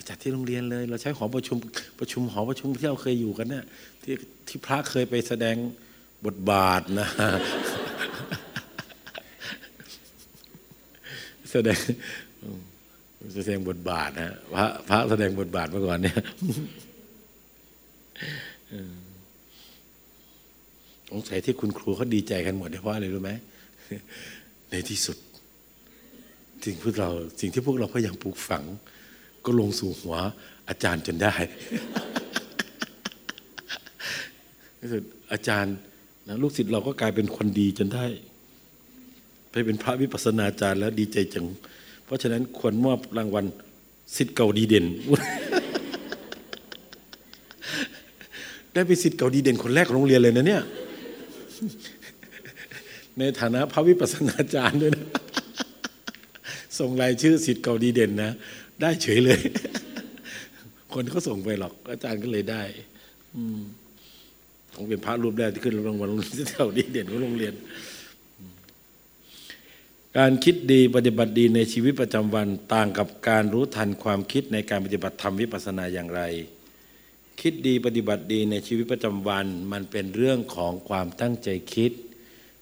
จัดที่โรงเรียนเลย เราใช้หอประชุมประชุมหอประชุมที่เราเคยอยู่กันเนี่ยที่ที่พระเคยไปแสดงบทบาทนะ แสดงแสดงบทบาทนะพระพระแสดงบทบาทเมื่อก่อนเนี่ยสงสัยที่คุณครูเขาดีใจกันหมดเพราะอะไรรู้ไหมในที่สุดสิ่งพวกเราสิ่งที่พวกเราพยายามปลูกฝัง ก็ลงสู่หัวอาจารย์จนได้ในที่สุดอาจารย์นะลูกศิษย์เราก็กลายเป็นคนดีจนได้ ไปเป็นพระวิปัสสนาจารย์แล้วดีใจจัง เพราะฉะนั้นควรมอบรางวัลสิทธิ์เก่าดีเด่น ได้เป็นสิทธิ์เก่าดีเด่นคนแรกของโรงเรียนเลยนะเนี่ย ในฐานะพระวิปัสสนาจารย์ด้วยนะ ส่งรายชื่อสิทธิ์เก่าดีเด่นนะ ได้เฉยเลย คนเขาส่งไปหรอก อาจารย์ก็เลยได้ อืมผมเป็นพระรูปแรกที่ขึ้นรางวัลสิทธิ์เดีเด่นของโรงเรียน การคิดดีปฏิบัติดีในชีวิตประจำวันต่างกับการรู้ทันความคิดในการปฏิบัติธรรมวิปัสสนาอย่างไร คิดดีปฏิบัติดีในชีวิตประจำวัน มันเป็นเรื่องของความตั้งใจคิด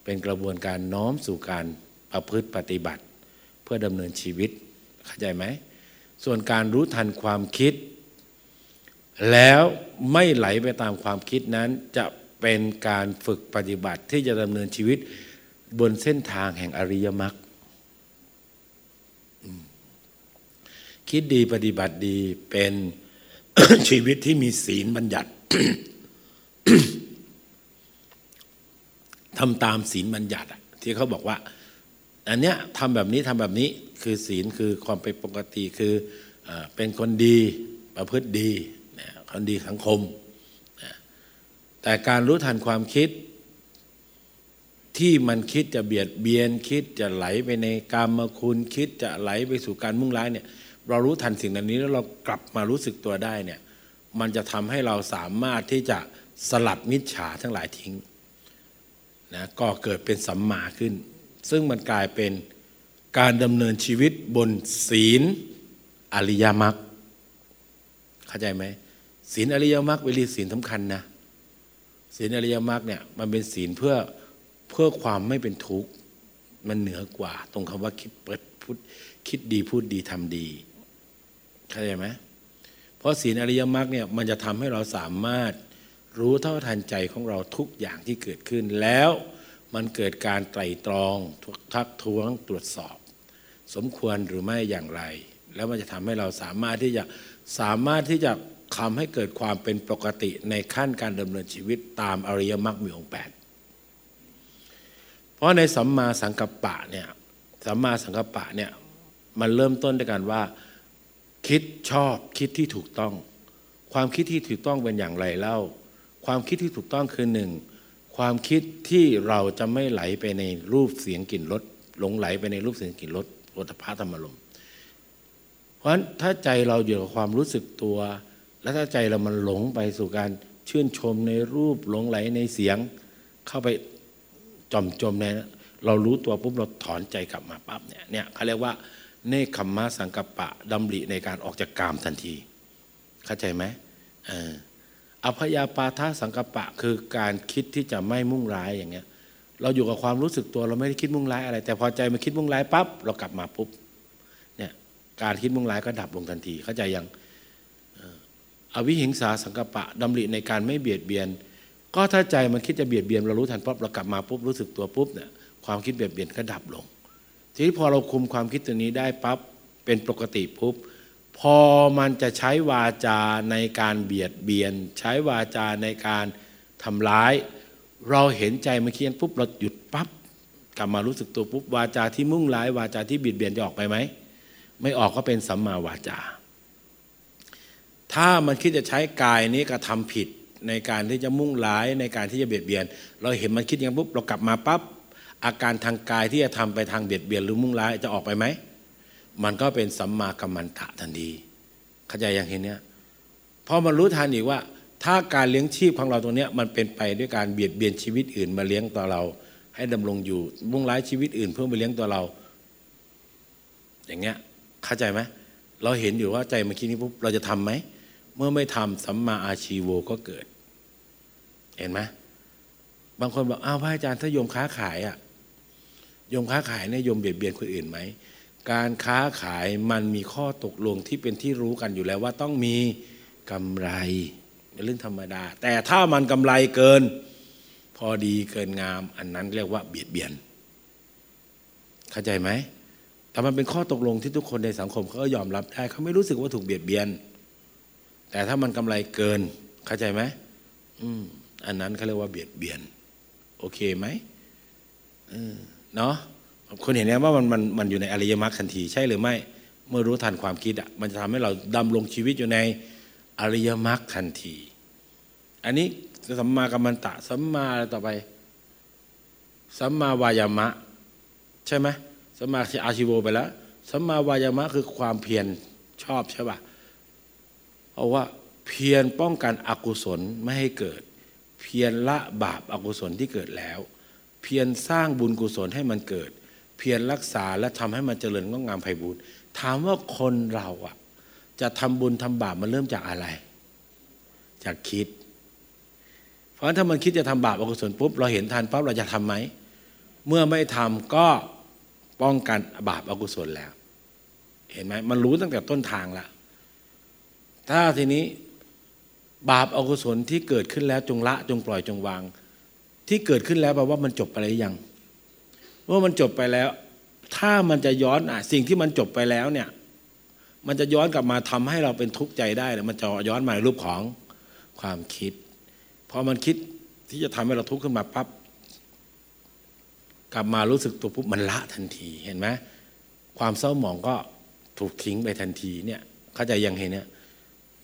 เป็นกระบวนการน้อมสู่การประพฤติปฏิบัติ เพื่อดำเนินชีวิตเข้าใจไหม ส่วนการรู้ทันความคิด แล้วไม่ไหลไปตามความคิดนั้น จะเป็นการฝึกปฏิบัติที่จะดำเนินชีวิตบนเส้นทางแห่งอริยมรรคคิดดีปฏิบัติดีเป็นชีวิตที่มีศีลบัญญัติทำตามศีลบัญญัติที่เขาบอกว่า อันเนี้ยทำแบบนี้ทำแบบนี้คือศีลคือความเป็นปกติคือเอเป็นคนดีประพฤติดีนะคนดีสังคมนะแต่การรู้ทันความคิด ที่มันคิดจะเบียดเบียนคิดจะไหลไปในกามคุณคิดจะไหลไปสู่การมุ่งร้ายเนี่ยเรารู้ทันสิ่งนั้นนี้แล้วเรากลับมารู้สึกตัวได้เนี่ยมันจะทำให้เราสามารถที่จะสลัดมิจฉาทั้งหลายทิ้งนะก็เกิดเป็นสัมมาขึ้น ซึ่งมันกลายเป็นการดำเนินชีวิตบนศีลอริยมรรคเข้าใจไหมศีลอริยมรรคเป็นศีลสำคัญนะศีลอริยมรรคเนี่ยมันเป็นศีลเพื่อเพื่อความไม่เป็นทุกข์มันเหนือกว่า ตรงคำว่าคิดเปิดพูดคิดดีพูดดีทำดีเข้าใจไหมเพราะศีลอริยมรรคเนี่ยมันจะทำให้เราสามารถรู้เท่าทันใจของเราทุกอย่างที่เกิดขึ้นแล้ว มันเกิดการไตรตรองทักท้วงตรวจสอบ สมควรหรือไม่อย่างไร แล้วมันจะทำให้เราสามารถที่จะสามารถที่จะทำให้เกิดความเป็นปกติในขั้นการดำเนินชีวิตตามอริยมรรคมีองค์แปดเพราะในสัมมาสังกัปปะเนี่ยสัมมาสังกัปปะเนี่ยมันเริ่มต้นด้วยกันว่า คิดชอบคิดที่ถูกต้อง ความคิดที่ถูกต้องเป็นอย่างไรเล่า ความคิดที่ถูกต้องคือหนึ่ง ความคิดที่เราจะไม่ไหลไปในรูปเสียงกลิ่นรสหลงไหลไปในรูปเสียงกลิ่นรสโอตพาธรรมลมเพราะฉะนั้นถ้าใจเราอยู่กับความรู้สึกตัว และถ้าใจเรามันหลงไปสู่การชื่นชมในรูปหลงไหลในเสียง เข้าไปจมจมในเรารู้ตัวปุ๊บเราถอนใจกลับมาปั๊บเนี่ยเนี่ยเขาเรียกว่าเนคขมมะสังกัปปะดำริในการออกจากกามทันที เข้าใจไหมเออ อภยาปาทาสังกปะคือการคิดที่จะไม่มุ่งร้ายอย่างเงี้ย เราอยู่กับความรู้สึกตัวเราไม่ได้คิดมุ่งร้ายอะไร แต่พอใจมันคิดมุ่งร้ายปั๊บเรากลับมาปุ๊บเนี่ยการคิดมุ่งร้ายก็ดับลงทันที เข้าใจยังอวิหิงสาสังกปะดำริในการไม่เบียดเบียน ก็ถ้าใจมันคิดจะเบียดเบียนเรารู้ทันปั๊บเรากลับมาปุ๊บรู้สึกตัวปุ๊บเนี่ยความคิดเบียดเบียนก็ดับลง ทีนี้พอเราคุมความคิดตัวนี้ได้ปั๊บเป็นปกติปุ๊บ พอมันจะใช้วาจาในการเบียดเบียน ใช้วาจาในการทำร้าย เราเห็นใจมันเคียนปุ๊บเราหยุดปั๊บกลับมารู้สึกตัวปุ๊บวาจาที่มุ่งร้ายวาจาที่เบียดเบียนจะออกไปไหมไม่ออกก็เป็นสัมมาวาจา ถ้ามันคิดจะใช้กายนี้กระทำผิดในการที่จะมุ่งร้ายในการที่จะเบียดเบียน เราเห็นมันคิดอย่างปุ๊บเรากลับมาปั๊บอาการทางกายที่จะทำไปทางเบียดเบียนหรือมุ่งร้ายจะออกไปไหม มันก็เป็นสัมมากัมมันตะทันทีเข้าใจอย่างเห็นเนี้ยพอมันรู้ทันอีกว่า ถ้าการเลี้ยงชีพของเราตรงเนี้ยมันเป็นไปด้วยการเบียดเบียนชีวิตอื่น มาเลี้ยงตัวเรา ให้ดำรงอยู่มุ่งร้ายชีวิตอื่น เพื่อมาเลี้ยงตัวเรา อย่างเงี้ยเข้าใจไหมเราเห็นอยู่ว่าใจมันคิดนี้ปุ๊บเราจะทํำไหมเมื่อไม่ทำสัมมาอาชีโวก็เกิด เห็นไหมบางคนบอกอ้าวพระอาจารย์ถ้าโยมค้าขายอะโยมค้าขายเนี่ยโยมเบียดเบียนคนอื่นไหม การค้าขายมันมีข้อตกลงที่เป็นที่รู้กันอยู่แล้วว่าต้องมีกำไรเป็นเรื่องธรรมดา แต่ถ้ามันกำไรเกิน พอดีเกินงาม อันนั้นเรียกว่าเบียดเบียน เข้าใจไหมแต่มันเป็นข้อตกลงที่ทุกคนในสังคมเขาก็ยอมรับได้เขาไม่รู้สึกว่าถูกเบียดเบียน แต่ถ้ามันกำไรเกิน เข้าใจไหมอืมอันนั้นเขาเรียกว่าเบียดเบียน โอเคไหมเนาะ คนเห็นไหมว่ามันมันมันอยู่ในอริยมรรคทันที ใช่หรือไม่เมื่อรู้ทันความคิดอะมันจะทำให้เราดำรงชีวิตอยู่ในอริยมรรคทันที อันนี้สัมมากัมมันตะสัมมาต่อไปสัมมาวายามะ ใช่ไหมสัมมาอาชีโวไปแล้วสัมมาวายามะคือความเพียรชอบใช่ป่ะเพราะว่าเพียรป้องกันอกุศลไม่ให้เกิด เพียรละบาปอากุศลที่เกิดแล้ว เพียรสร้างบุญกุศลให้มันเกิด เพียรรักษาและทำให้มันเจริญงอกงามไพบูรณ์ถามว่าคนเราอะ จะทำบุญทำบาปมันเริ่มจากอะไร จากคิด เพราะฉะนั้นถ้ามันคิดจะทำบาปอกุศลปุ๊บเราเห็นทันปั๊บเราจะทํำไหมเมื่อไม่ทำก็ป้องกันบาปอกุศลแล้ว เห็นไหมมันรู้ตั้งแต่ต้นทางแล้วถ้าทีนี้บาปอกุศลที่เกิดขึ้นแล้วจงละจงปล่อยจงวาง ที่เกิดขึ้นแล้วแปลว่ามันจบไปหรือยัง เมื่อมันจบไปแล้ว ถ้ามันจะย้อนอะสิ่งที่มันจบไปแล้วเนี่ย มันจะย้อนกลับมาทำให้เราเป็นทุกข์ใจได้เนี่ยมันจะย้อนมาในรูปของความคิดพอมันคิดที่จะทำให้เราทุกข์ขึ้นมาปั๊บกลับมารู้สึกตัวปุ๊บมันละทันทีเห็นไหมความเศร้าหมองก็ถูกทิ้งไปทันทีเนี่ย เข้าใจยังเห็นเนี่ย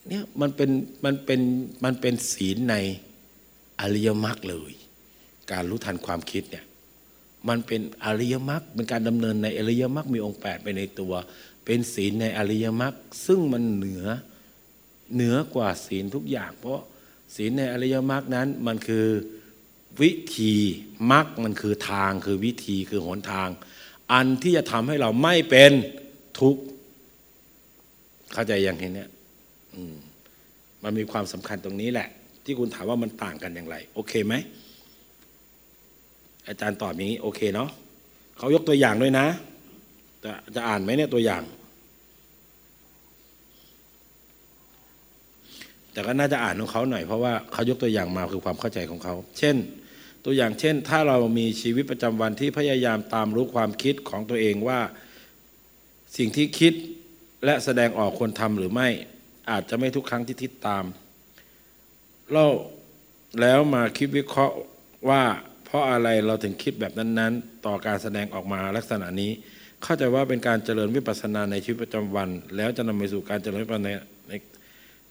เนี่ยมันเป็นมันเป็นมันเป็นศีลในอริยมรรคเลย การรู้ทันความคิดเนี่ย มันเป็นอริยมรรคเป็นการดำเนินในอริยมรรคมีองค์แปดไปในตัว เป็นศีลในอริยมรรคซึ่งมันเหนือเหนือกว่าศีลทุกอย่าง เพราะศีลในอริยมรรคนั้นมันคือวิธีมรรคมันคือทางคือวิธีคือหนทาง อันที่จะทำให้เราไม่เป็นทุกข์เข้าใจอย่างเนี้ยมันมีความสำคัญตรงนี้แหละ ที่คุณถามว่ามันต่างกันอย่างไร โอเคไหม อาจารย์ตอบอย่างนี้โอเคเนาะเขายกตัวอย่างด้วยนะ จะจะอ่านไหมเนี่ยตัวอย่าง แต่ก็น่าจะอ่านของเขาหน่อยเพราะว่าเขายกตัวอย่างมาคือความเข้าใจของเขา เช่น ตัวอย่างเช่น ถ้าเรามีชีวิตประจำวันที่พยายามตามรู้ความคิดของตัวเองว่าสิ่งที่คิดและแสดงออกควรทำหรือไม่ อาจจะไม่ทุกครั้งที่ทิศตามเล่าแล้วมาคิดวิเคราะห์ว่า เพราะอะไรเราถึงคิดแบบนั้นๆ ต่อการแสดงออกมาลักษณะนี้ เข้าใจว่าเป็นการเจริญวิปัสสนาในชีวิตประจำวัน แล้วจะนำไปสู่การเจริญวิปัสสนาในใน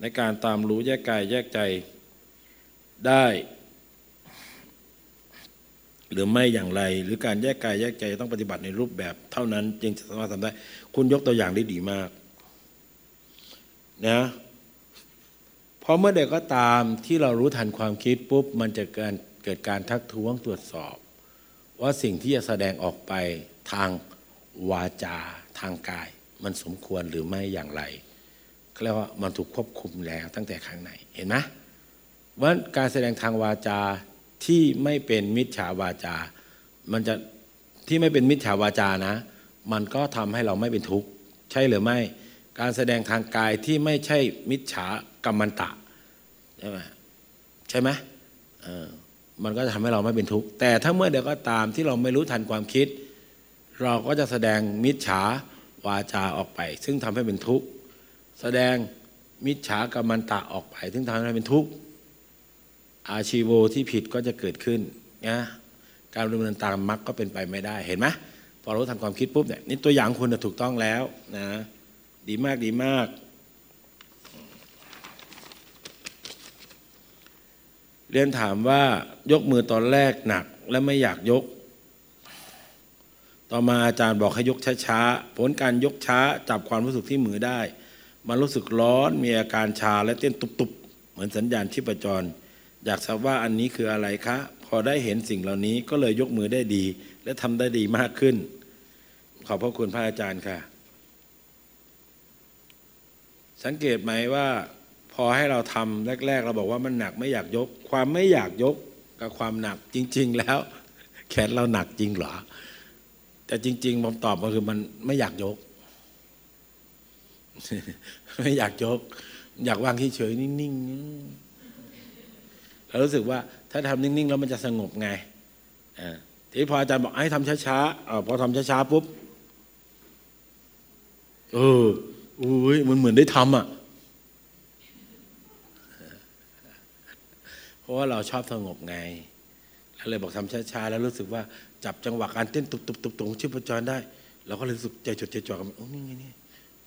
ในการตามรู้แยกกายแยกใจได้ หรือไม่อย่างไร หรือการแยกกายแยกใจต้องปฏิบัติในรูปแบบ เท่านั้น จึงจะสามารถทำได้ คุณยกตัวอย่างได้ดีมากนะเพราะเมื่อใดก็ตามที่เรารู้ทันความคิดปุ๊บมันจะเกิด เกิดการทักท้วงตรวจสอบ ว่าสิ่งที่จะแสดงออกไปทางวาจาทางกาย มันสมควรหรือไม่อย่างไรเขาเรียกว่ามันถูกควบคุมแล้วตั้งแต่ข้างในเห็นไหมว่าการแสดงทางวาจาที่ไม่เป็นมิจฉาวาจา มันจะที่ไม่เป็นมิจฉาวาจานะ มันก็ทำให้เราไม่เป็นทุกข์ใช่หรือไม่ การแสดงทางกายที่ไม่ใช่มิจฉากรรมันตะใช่ไหมใช่ไหมเออ มันก็จะทำให้เราไม่เป็นทุกข์แต่ถ้าเมื่อเดียวก็ตามที่เราไม่รู้ทันความคิด เราก็จะแสดงมิจฉาวาจาออกไป ซึ่งทำให้เป็นทุกข์แสดงมิจฉากรรมันตะออกไป ซึ่งทำให้เป็นทุกข์อาชีโวที่ผิดก็จะเกิดขึ้นนะการดำเนินตามมรรคก็เป็นไปไม่ได้เห็นไหมพอรู้ทันความคิดปุ๊บเนี่ยนี่ตัวอย่างคุณถูกต้องแล้วนะดีมากดีมาก เรียนถามว่ายกมือตอนแรกหนักและไม่อยากยก ต่อมาอาจารย์บอกให้ยกช้าๆ ผลการยกช้าจับความรู้สึกที่มือได้ มันรู้สึกร้อนมีอาการชาและเต้นตุบๆ เหมือนสัญญาณชีพจร อยากทราบว่าอันนี้คืออะไรคะ พอได้เห็นสิ่งเหล่านี้ก็เลยยกมือได้ดี และทำได้ดีมากขึ้น ขอบพระคุณพระอาจารย์ค่ะ สังเกตไหมว่า อให้เราทำแรก ๆ เราบอกว่ามันหนักไม่อยากยก ความไม่อยากยกกับความหนักจริง ๆ แล้ว แขนเราหนักจริงเหรอแต่จริงๆผมตอบก็คือมันไม่อยากยก ไม่อยากยก อยากวางเฉยๆนิ่งๆเรารู้สึกว่าถ้าทำนิ่งๆแล้วมันจะสงบไงอ่าทีนี้พออาจารย์บอกให้ทำช้าๆอพอทำช้าๆปุ๊บเอออุ้ยมันเหมือนได้ทำอะ เพ ราะว่าเราชอบสงบไงเราเลยบอกทำช้าๆแล้วรู้สึกว่าจับจังหวะการเต้นตุบๆๆของชีพจรได้เราก็เลยรู้สึกใจจดใจจ่อกับมันโอ้นี่ไงนี่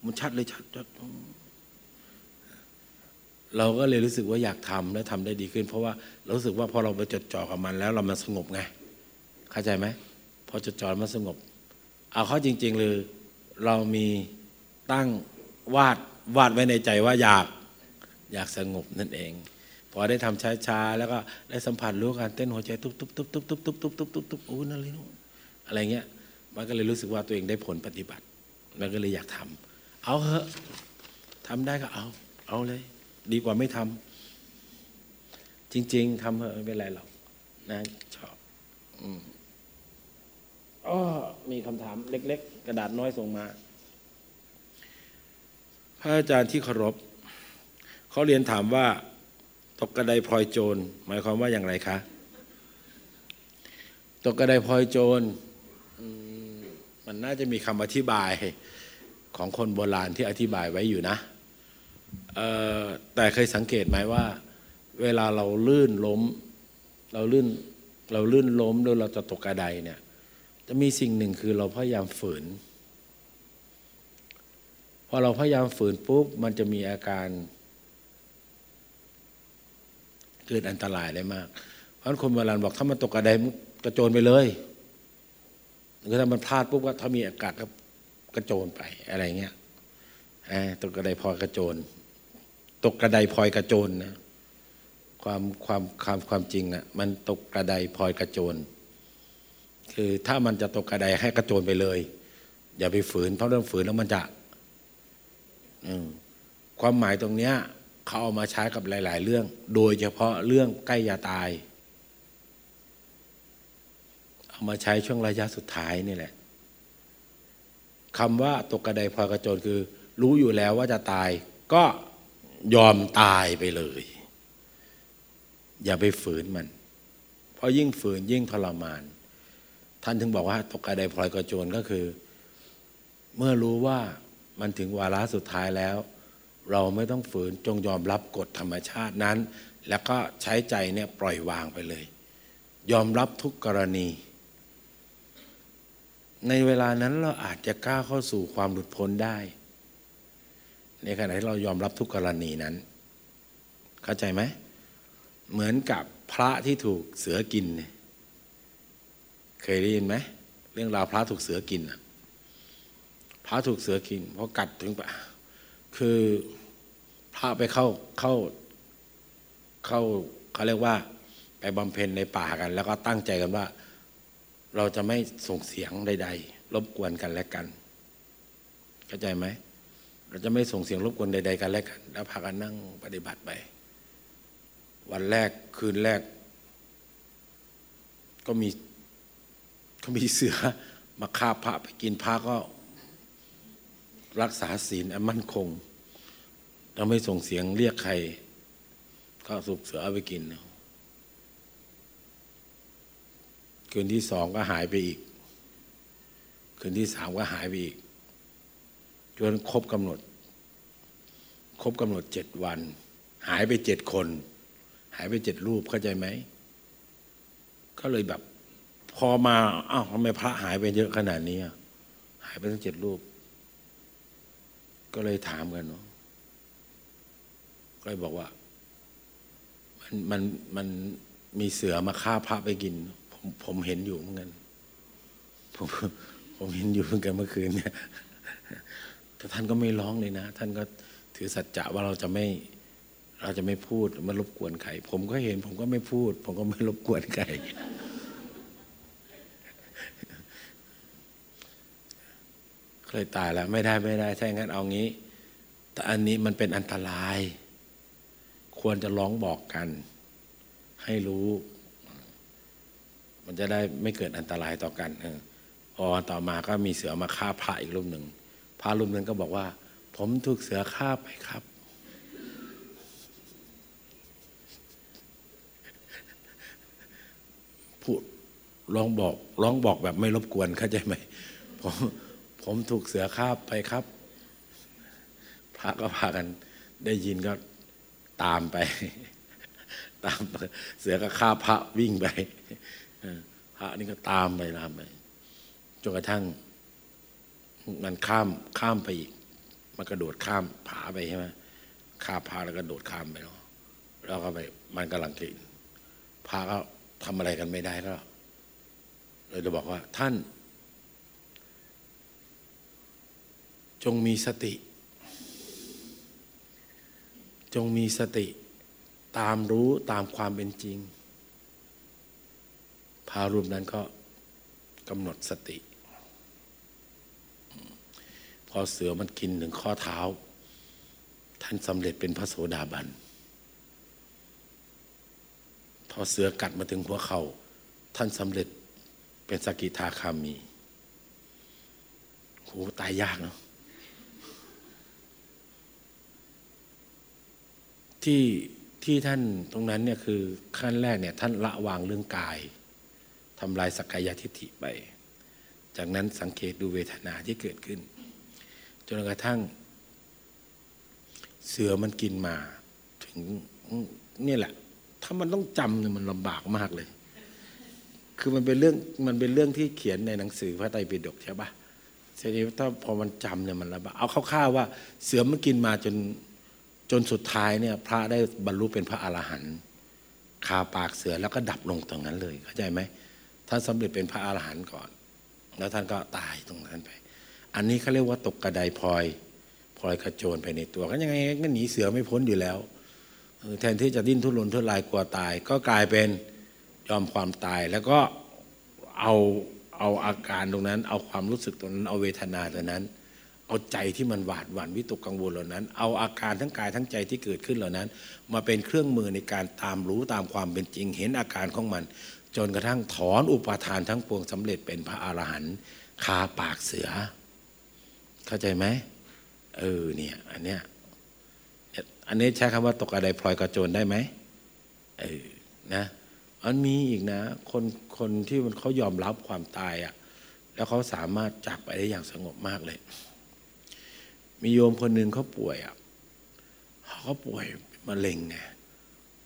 มันชัดเลยชัดชัดเราก็เลยรู้สึกว่าอยากทำและทำได้ดีขึ้น เพราะว่าเรารู้สึกว่าพอเราไปจดจ่อกับมันแล้วเรามันสงบไงเข้าใจไหมพอจดจ่อมันสงบ เอาเข้าจริง ๆ เลยเรามีตั้งวาดวาดไว้ในใจว่าอยากอยากสงบนั่นเอง พอได้ทำช้าๆแล้วก็ได้สัมผัสรู้การเต้นหัวใจตุ๊บตุ๊บตุ๊บตุ๊บตุ๊บตุ๊บตุ๊บตุ๊บตุ๊บตุ๊บโอ้นั่นเลยนู่นอะไรเงี้ยมันก็เลยรู้สึกว่าตัวเองได้ผลปฏิบัติ มันก็เลยอยากทำเอาเถอะทำได้ก็เอา เอาเลย ดีกว่าไม่ทำจริง ๆทำเถอะไม่เป็นไรหรอกนะชอบอืมอ๋อมีคำถามเล็ก ๆ กระดาษน้อยส่งมา พระอาจารย์ที่เคารพเขาเรียนถามว่า กกระไดพลอยโจร หมายความว่าอย่างไรคะตกกระไดพลอยโจรมันน่าจะมีคำอธิบายของคนโบราณที่อธิบายไว้อยู่นะแต่เคยสังเกตไหมว่า เวลาเราลื่นล้ม เราลื่นเราลื่นล้มหรือเราจะตกกระไดเนี่ย จะมีสิ่งหนึ่งคือเราพยายามฝืน พอเราพยายามฝืนปุ๊บมันจะมีอาการ เกิดอันตรายได้มาก เพราะคนโบราณบอกถ้ามันตกกระไดกระโจนไปเลยคือถ้ามันพลาดปุ๊บก็ถ้ามีอากาศก็กระโจนไปอะไรเงี้ยตกกระไดพลอยกระโจน ตกกระไดพลอยกระโจนนะความความความความจริงอะมันตกกระไดพลอยกระโจน คือถ้ามันจะตกกระไดให้กระโจนไปเลย อย่าไปฝืนเพราะเรื่องฝืนแล้วมันจะความหมายตรงเนี้ย เขาเอามาใช้กับหลาย ๆ เรื่อง โดยเฉพาะเรื่องใกล้ยาตาย เอามาใช้ช่วงระยะสุดท้ายนี่แหละคำว่าตกกระไดพลอยกระโจนคือ รู้อยู่แล้วว่าจะตาย ก็ยอมตายไปเลย อย่าไปฝืนมัน เพราะยิ่งฝืนยิ่งทรมาน ท่านถึงบอกว่า ตกกระไดพลอยกระโจนก็คือ เมื่อรู้ว่ามันถึงวาระสุดท้ายแล้ว เราไม่ต้องฝืนจงยอมรับกฎธรรมชาตินั้น แล้วก็ใช้ใจเนี่ยปล่อยวางไปเลย ยอมรับทุกกรณี ในเวลานั้นเราอาจจะกล้าเข้าสู่ความหลุดพ้นได้ ในขณะที่เรายอมรับทุกกรณีนั้น เข้าใจไหมเหมือนกับพระที่ถูกเสือกิน เคยได้ยินไหมเรื่องราวพระถูกเสือกินพระถูกเสือกินเพราะกัดถึงปะ คือพระไปเข้าเข้าเข้าเขาเรียกว่า ไปบำเพ็ญในป่ากัน แล้วก็ตั้งใจกันว่า เราจะไม่ส่งเสียงใด ๆ รบกวนกันและกัน เข้าใจไหมเราจะไม่ส่งเสียงรบกวนใด ๆ กันและกัน แล้วพากันนั่งปฏิบัติไป วันแรกคืนแรก ก็มีก็มีเสือมาฆ่าพระไปกินพระก็ รักษาศีลมั่นคงเราไม่ส่งเสียงเรียกใคร ก็สุกเสือเอาไปกิน คืนที่สองก็หายไปอีก คืนที่สามก็หายไปอีก จนครบกำหนด ครบกำหนดเจ็ดวัน หายไปเจ็ดคน หายไปเจ็ดรูปเข้าใจไหม ก็เลยแบบ พอมาอ้าวทำไมพระหายไปเยอะขนาดนี้ หายไปทั้งเจ็ดรูป ก็เลยถามกันเนาะก็เลยบอกว่า มันมันมันมีเสือมาฆ่าพระไปกิน ผมผมเห็นอยู่เหมือนกันผมผมเห็นอยู่เหมือนกันเมื่อคืนเนี่ยแต่ท่านก็ไม่ร้องเลยนะ ท่านก็ถือสัจจะว่าเราจะไม่ เราจะไม่พูดมารบกวนใครผมก็เห็น ผมก็ไม่พูด ผมก็ไม่รบกวนใคร เคยตายแล้วไม่ได้ไม่ได้ถ้าอย่างนั้นเอางี้ แต่อันนี้มันเป็นอันตราย ควรจะร้องบอกกัน ให้รู้ มันจะได้ไม่เกิดอันตรายต่อกันพอต่อมาก็มีเสือมาฆ่าพระอีกรูปหนึ่งพระรูปหนึ่งก็บอกว่า ผมถูกเสือฆ่าไปครับ พูดร้องบอกร้องบอกแบบไม่รบกวนเข้าใจไหมผม ผมถูกเสือคาบไปครับ พระก็พากันได้ยินก็ตามไป ตามเสือก็คาบพระวิ่งไปพระนี่ก็ตามไปตามไปจนกระทั่ง มันข้ามข้ามไปอีก มันกระโดดข้ามผาไปใช่ไหมข้าพาแล้วก็โดดข้ามไปแล้วแล้วก็ไป มันกำลังกินพาก็ทำอะไรกันไม่ได้แล้วเลยจะบอกว่าท่าน จงมีสติ จงมีสติตามรู้ตามความเป็นจริง พารูปนั้นก็กำหนดสติ พอเสือมันกินถึงข้อเท้า ท่านสำเร็จเป็นพระโสดาบัน พอเสือกัดมาถึงหัวเขา่าท่านสำเร็จเป็นสกิทาคามีโหตายยากเนาะ ที่ที่ท่านตรงนั้นเนี่ยคือขั้นแรกเนี่ยท่านละวางเรื่องกายทำลายสักกายทิฏฐิไป จากนั้นสังเกตดูเวทนาที่เกิดขึ้น จนกระทั่ง เสือมันกินมา ถึงนี่แหละ ถ้ามันต้องจำเนี่ยมันลำบากมากเลย คือมันเป็นเรื่องมันเป็นเรื่องที่เขียนในหนังสือพระไตรปิฎกใช่ปะทีนี้ถ้าพอมันจำเนี่ยมันลำบากเอาคร่าวๆว่า เสือมันกินมาจน จนสุดท้ายเนี่ยพระได้บรรลุเป็นพระอรหันต์คาปากเสือแล้วก็ดับลงตรงนั้นเลยเข้าใจไหมท่านสำเร็จเป็นพระอรหันต์ก่อน แล้วท่านก็ตายตรงนั้นไป อันนี้เขาเรียกว่าตกกระไดพลอยพลอยกระโจนไปในตัวก็ยังไงก็หนีเสือไม่พ้นอยู่แล้วแทนที่จะดิ้นทุรนทุรายกลัวตาย ก็กลายเป็นยอมความตายแล้วก็เอาเอาอาการตรงนั้น เอาความรู้สึกตรงนั้นเอาเวทนาตรงนั้น เอาใจที่มันหวาดหวั่นวิตกกังวลเหล่านั้น เอาอาการทั้งกายทั้งใจที่เกิดขึ้นเหล่านั้น มาเป็นเครื่องมือในการตามรู้ตามความเป็นจริง เห็นอาการของมัน จนกระทั่งถอนอุปาทานทั้งปวงสำเร็จเป็นพระอรหันต์คาปากเสือ เข้าใจไหมเออเนี่ยอันเนี้ยอันนี้ใช้คำว่าตกอะไรพลอยกระโจนได้ไหมเออนะมันมีอีกนะ คนคนที่มันเขายอมรับความตายอะ่ะแล้วเขาสามารถจากไปได้อย่างสงบมากเลย มีโยมคนหนึ่งเขาป่วยอะเขาป่วยมะเร็งไง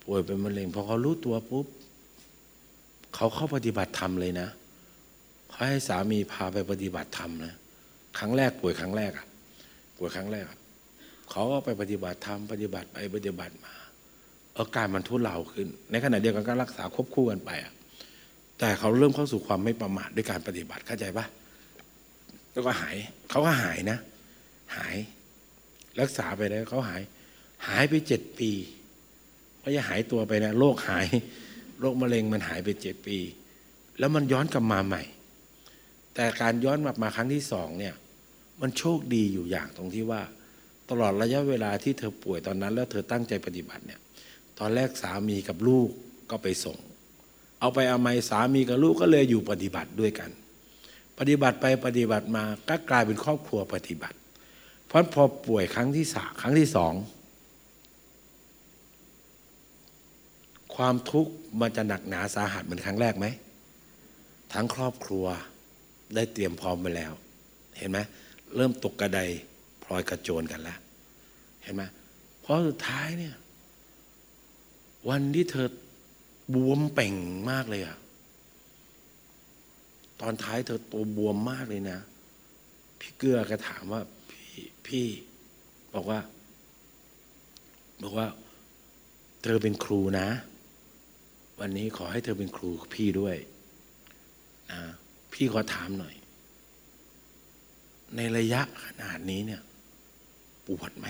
ป่วยเป็นมะเร็งพอเขารู้ตัวปุ๊บเขาเข้าปฏิบัติธรรมเลยนะเขาให้สามีพาไปปฏิบัติธรรมนะครั้งแรกป่วยครั้งแรกอะป่วยครั้งแรกอะเขาก็ไปปฏิบัติธรรมปฏิบัติไปปฏิบัติมาอาการมันทุเลาขึ้น ในขณะเดียวกันก็รักษาควบคู่กันไปอะแต่เขาเริ่มเข้าสู่ความไม่ประมาทด้วยการปฏิบัติเข้าใจปะแล้วก็หายเขาก็หายนะ หาย รักษาไปแล้วเขาหาย หายไปเจ็ดปีไม่ใช่หายตัวไปนะโรคหายโรคมะเร็งมันหายไปเจ็ดปี แล้วมันย้อนกลับมาใหม่ แต่การย้อนกลับมาครั้งที่สองเนี่ย มันโชคดีอยู่อย่างตรงที่ว่า ตลอดระยะเวลาที่เธอป่วยตอนนั้น แล้วเธอตั้งใจปฏิบัติเนี่ย ตอนแรกสามีกับลูกก็ไปส่ง เอาไปเอาไม้สามีกับลูกก็เลยอยู่ปฏิบัติด้วยกัน ปฏิบัติไปปฏิบัติมาก็กลายเป็นครอบครัวปฏิบัติ เพราะพอป่วยครั้งที่สามครั้งที่สอง ความทุกข์มันจะหนักหนาสาหัสเหมือนครั้งแรกไหม ทั้งครอบครัวได้เตรียมพร้อมไปแล้ว เห็นไหมเริ่มตกกระไดพลอยกระโจนกันแล้ว เห็นไหมเพราะสุดท้ายเนี่ย วันที่เธอบวมเป่งมากเลยอะตอนท้ายเธอตัวบวมมากเลยนะ พี่เกื้อก็ถามว่า พี่บอกว่า บอกว่า เธอเป็นครูนะ วันนี้ขอให้เธอเป็นครูพี่ด้วยนะพี่ขอถามหน่อย ในระยะขนาดนี้เนี่ย ปวดไหม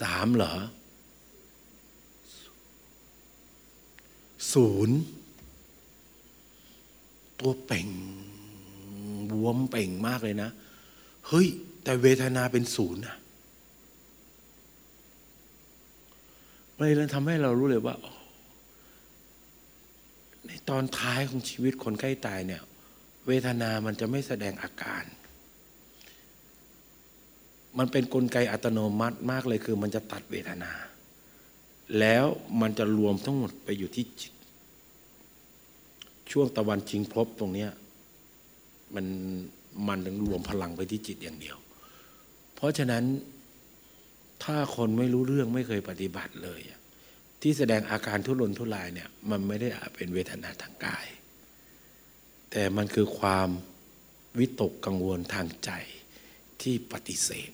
สามเหรอศูนย์ ตัวเป่งบวมเป่งมากเลยนะ เฮ้ย แต่เวทนาเป็นศูนย์นะเลยทำให้เรารู้เลยว่า ในตอนท้ายของชีวิตคนใกล้ตายเนี่ย เวทนามันจะไม่แสดงอาการ มันเป็นนกลไกอัตโนมัติมากเลยคือมันจะตัดเวทนา แล้วมันจะรวมทั้งหมดไปอยู่ที่จิต ช่วงตะวันชิงพบตรงเนี้ยมันมันถึงรวมพลังไปที่จิตอย่างเดียว เพราะฉะนั้นถ้าคนไม่รู้เรื่องไม่เคยปฏิบัติเลย ที่แสดงอาการทุรนทุรายเนี่ยมันไม่ได้เป็นเวทนาทางกาย แต่มันคือความวิตกกังวลทางใจที่ปฏิเสธ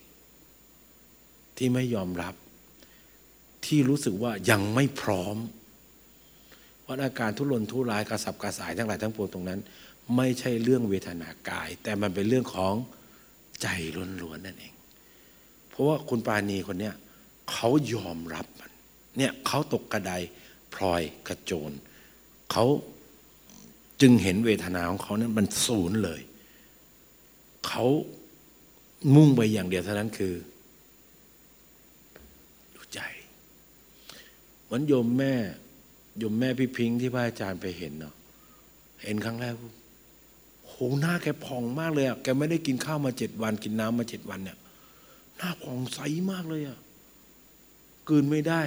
ที่ไม่ยอมรับ ที่รู้สึกว่ายังไม่พร้อม ว่าอาการทุรนทุรายกระสับกระส่ายทั้งหลายทั้งปวงตรงนั้น ไม่ใช่เรื่องเวทนากาย แต่มันเป็นเรื่องของใจล้วนๆนั่นเอง เพราะว่าคุณปาณีคนเนี้ยเขายอมรับมันเนี่ยเขาตกกระไดพลอยกระโจนเขาจึงเห็นเวทนาของเขานั้นมันศูนย์เลย เขามุ่งไปอย่างเดียวเท่านั้นคือดูใจเหมือนโยมแม่ ยมแม่พี่พิงค์ที่พระอาจารย์ไปเห็นเนาะเห็นครั้งแรกโหหน้าแกผ่องมากเลยอะแกไม่ได้กินข้าวมาเจ็ดวัน กินน้ำมาเจ็ดวันเนี่ย หน้าผ่องใสมากเลยอะกืนไม่ได้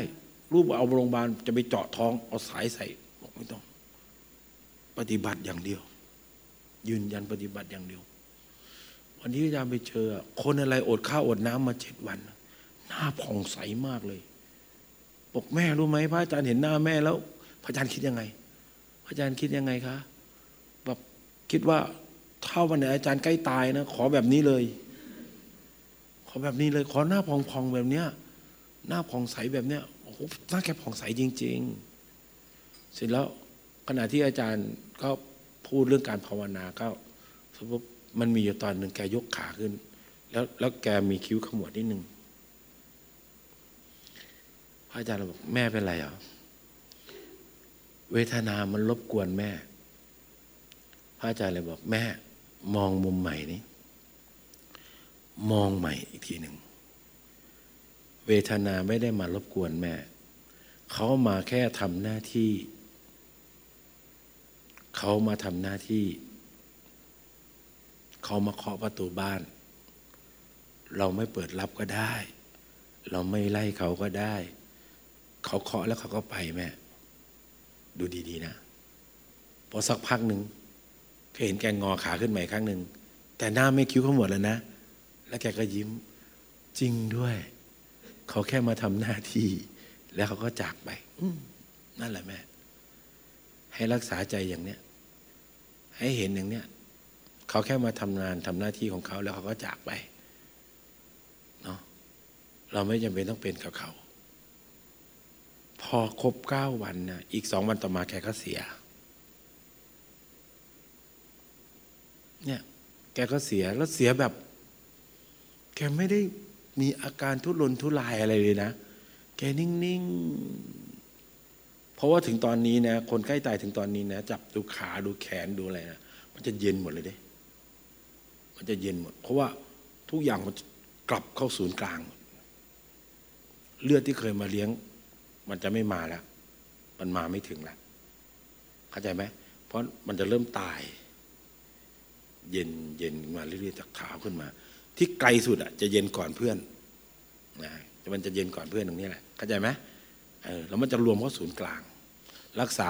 รูปเอาโรงพยาบาลจะไปเจาะท้องเอาสายใส่บอกไม่ต้อง ปฏิบัติอย่างเดียว ยืนยันปฏิบัติอย่างเดียว วันที่อาจารย์ไปเจอคนอะไรอดข้าวอดน้ำมาเจ็ดวัน หน้าผ่องใสมากเลยบอกแม่รู้ไหมพระอาจารย์เห็นหน้าแม่แล้ว พระอาจารย์คิดยังไง พระอาจารย์คิดยังไงคะแบบคิดว่าถ้าวันไหนอาจารย์ใกล้ตายนะขอแบบนี้เลย ขอแบบนี้เลย ขอหน้าพองๆแบบเนี้ย หน้าผ่องใสแบบเนี้ยโอ้โหหน้าแกผ่องใสจริง ๆ เสร็จแล้วขณะที่อาจารย์ก็พูดเรื่องการภาวนาก็สมมติมันมีอยู่ตอนหนึ่งแกยกขาขึ้น แล้วแล้วแกมีคิ้วขมวดนิดนึงพระอาจารย์บอกแม่เป็นไรอะ เวทนามันรบกวนแม่ พระอาจารย์เลยบอกแม่ มองมุมใหม่นี้ มองใหม่อีกทีหนึ่ง เวทนาไม่ได้มารบกวนแม่ เขามาแค่ทำหน้าที่ เขามาทำหน้าที่ เขามาเคาะประตูบ้าน เราไม่เปิดรับก็ได้ เราไม่ไล่เขาก็ได้ เขาเคาะแล้วเขาก็ไปแม่ ดูดีๆนะพอสักพักหนึ่งเห็นแกงอขาขึ้นใหม่ครั้งหนึ่งแต่หน้าไม่คิ้วเขาหมดแล้วนะ แล้วแกก็ยิ้มจริงด้วย เขาแค่มาทำหน้าที่ แล้วเขาก็จากไปนั่นแหละแม่ ให้รักษาใจอย่างเนี้ย ให้เห็นอย่างเนี้ยเขาแค่มาทำงานทำหน้าที่ของเขาแล้วเขาก็จากไปเนาะเราไม่จำเป็นต้องเป็นกับเขา อครบเก้าวันนะอีกสองวันต่อมาแกก็เสีย เนี่ย แกก็เสียแล้วเสียแบบ แกไม่ได้มีอาการทุรนทุรายอะไรเลยนะ แกนิ่ง ๆ เพราะว่าถึงตอนนี้นะ คนใกล้ตายถึงตอนนี้นะ จับดูขาดูแขนดูอะไรนะ มันจะเย็นหมดเลยเด้ มันจะเย็นหมด เพราะว่าทุกอย่างมันกลับเข้าศูนย์กลาง เลือดที่เคยมาเลี้ยง มันจะไม่มาแล้ว มันมาไม่ถึงแล้วเข้าใจไหมเพราะมันจะเริ่มตาย เย็นเย็นมาเรื่อยๆจากขาวขึ้นมา ที่ไกลสุดอะจะเย็นก่อนเพื่อนนะมันจะเย็นก่อนเพื่อนตรงนี้แหละเข้าใจไหมเออแล้วมันจะรวมเข้าศูนย์กลาง รักษา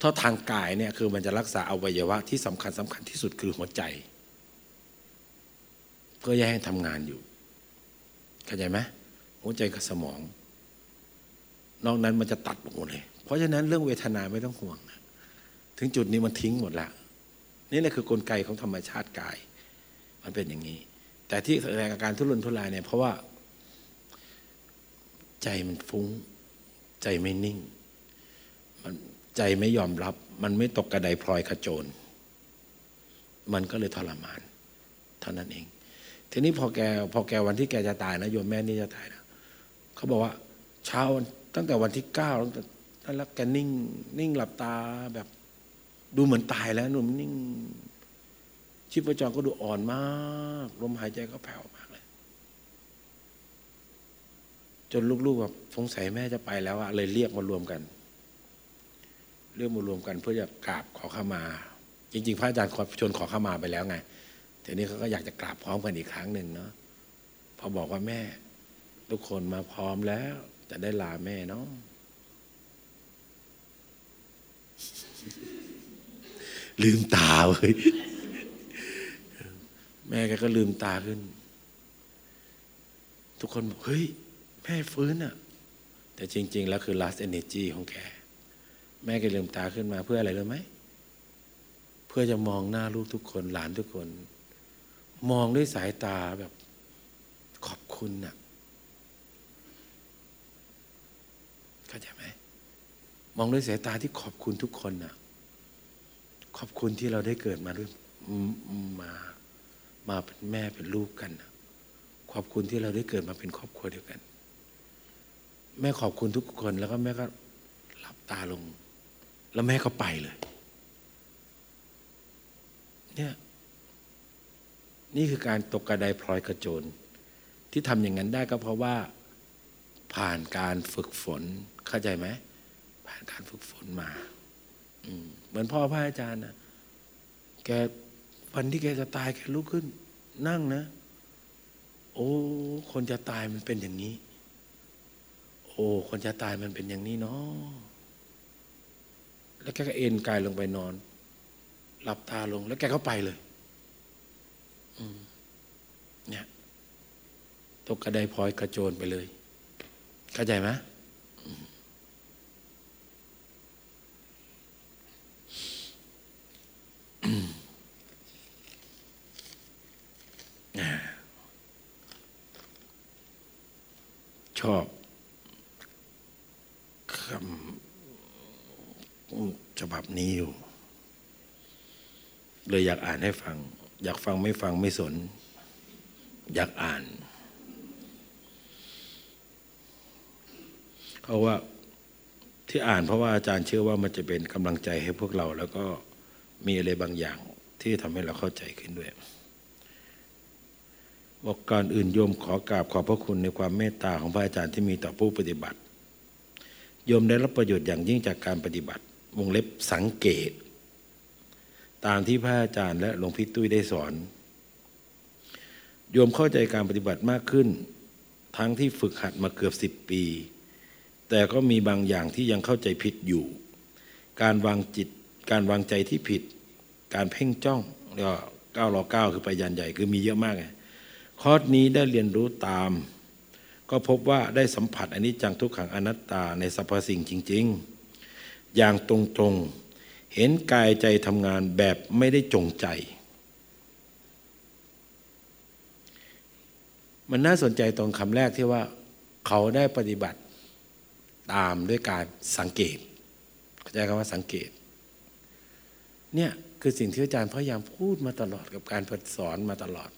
ถ้าทางกายเนี่ยคือมันจะรักษาอวัยวะที่สำคัญสำคัญที่สุดคือหัวใจ เพื่อให้ทำงานอยู่เข้าใจไหมหัวใจกับสมอง นอกนั้นมันจะตัดหมดเลย เพราะฉะนั้นเรื่องเวทนาไม่ต้องห่วง ถึงจุดนี้มันทิ้งหมดล้วนี่แหละคือกลไกของธรรมชาติกาย มันเป็นอย่างนี้ แต่ที่แสดงอาการทุรนทุรายเนี่ยเพราะว่า ใจมันฟุง้ง ใจไม่นิ่ง มันใจไม่ยอมรับ มันไม่ตกกระไดพลอยขจร มันก็เลยทรมาน เท่านั้นเอง ทีนี้พอแกพอแกวันที่แกจะตายนะโยมแม่นี่จะตายนะเขาบอกว่า เช้า ตั้งแต่วันที่เก้าตั้งแต่แล้วแกนิ่ง นิ่งหลับตาแบบดูเหมือนตายแล้วหนุ่มนิ่ง ชีพจรก็ดูอ่อนมากลมหายใจก็แผ่วมากเลย จนลูกๆแบบสงสัยแม่จะไปแล้วอะเลยเรียกมารวมกัน เรียกมารวมกัน เพื่อจะกราบขอขมา จริง ๆ พระอาจารย์ชวนขอขมาไปแล้วไงทีนี้เขาก็อยากจะกราบพร้อมกันอีกครั้งหนึ่งเนาะพอบอกว่าแม่ ทุกคนมาพร้อมแล้ว จะได้ลาแม่เนาะลืมตาเว้ยแม่แกก็ลืมตาขึ้น ทุกคนบอกเฮ้ย แม่ฟื้นอะแต่จริง ๆ แล้วคือ last energy ของแก แม่แกลืมตาขึ้นมาเพื่ออะไรรู้ไหม เพื่อจะมองหน้าลูกทุกคนหลานทุกคน มองด้วยสายตาแบบขอบคุณน่ะ เข้าใจไหมมองด้วยสายตาที่ขอบคุณทุกคนนะขอบคุณที่เราได้เกิดมาด้วยมามาเป็นแม่เป็นลูกกันนะขอบคุณที่เราได้เกิดมาเป็นครอบครัวเดียวกัน แม่ขอบคุณทุกคนแล้วก็แม่ก็หลับตาลง แล้วแม่ก็ไปเลย เนี่ยนี่คือการตกกระไดพลอยกระโจนที่ทำอย่างนั้นได้ก็เพราะว่า ผ่านการฝึกฝน เข้าใจไหมผ่านการฝึกฝนมาเหมือนพ่อพระอาจารย์นะแกวันที่แกจะตายแกลุกขึ้น นั่งนะ โอ้ คนจะตายมันเป็นอย่างนี้ โอ้ คนจะตายมันเป็นอย่างนี้เนาะแล้วแกก็เอ็นกายลงไปนอน หลับตาลงแล้วแกก็ไปเลยเนี่ยตกกระไดพลอยกระโจนไปเลย เข้าใจไหมชอบคำฉบับนี้อยู่ เลยอยากอ่านให้ฟัง อยากฟังไม่ฟังไม่สน อยากอ่าน เพราะว่าที่อ่านเพราะว่าอาจารย์เชื่อว่ามันจะเป็นกำลังใจให้พวกเรา แล้วก็มีอะไรบางอย่างที่ทำให้เราเข้าใจขึ้นด้วยบอกก่อนอื่นโยมขอกราบขอบพระคุณในความเมตตาของพระอาจารย์ที่มีต่อผู้ปฏิบัติ โยมได้รับประโยชน์อย่างยิ่งจากการปฏิบัติวงเล็บสังเกต ตามที่พระอาจารย์และหลวงพี่ตุ้ยได้สอน โยมเข้าใจการปฏิบัติมากขึ้น ทั้งที่ฝึกหัดมาเกือบสิบปี แต่ก็มีบางอย่างที่ยังเข้าใจผิดอยู่ การวางจิต การวางใจที่ผิด การเพ่งจ้องแล้วเก้าวรอเก้าคือไปยันใหญ่คือมีเยอะมากไงคอร์สนี้ได้เรียนรู้ตาม ก็พบว่าได้สัมผัสอันนี้จังทุกขังอนัตตาในสรรพสิ่งจริง ๆ อย่างตรงๆ เห็นกายใจทำงานแบบไม่ได้จงใจ มันน่าสนใจตรงคำแรกที่ว่าเขาได้ปฏิบัติ ตามด้วยการสังเกต เข้าใจคำว่าสังเกต เนี่ยคือสิ่งที่อาจารย์พยายามพูดมาตลอดกับการสอนมาตลอด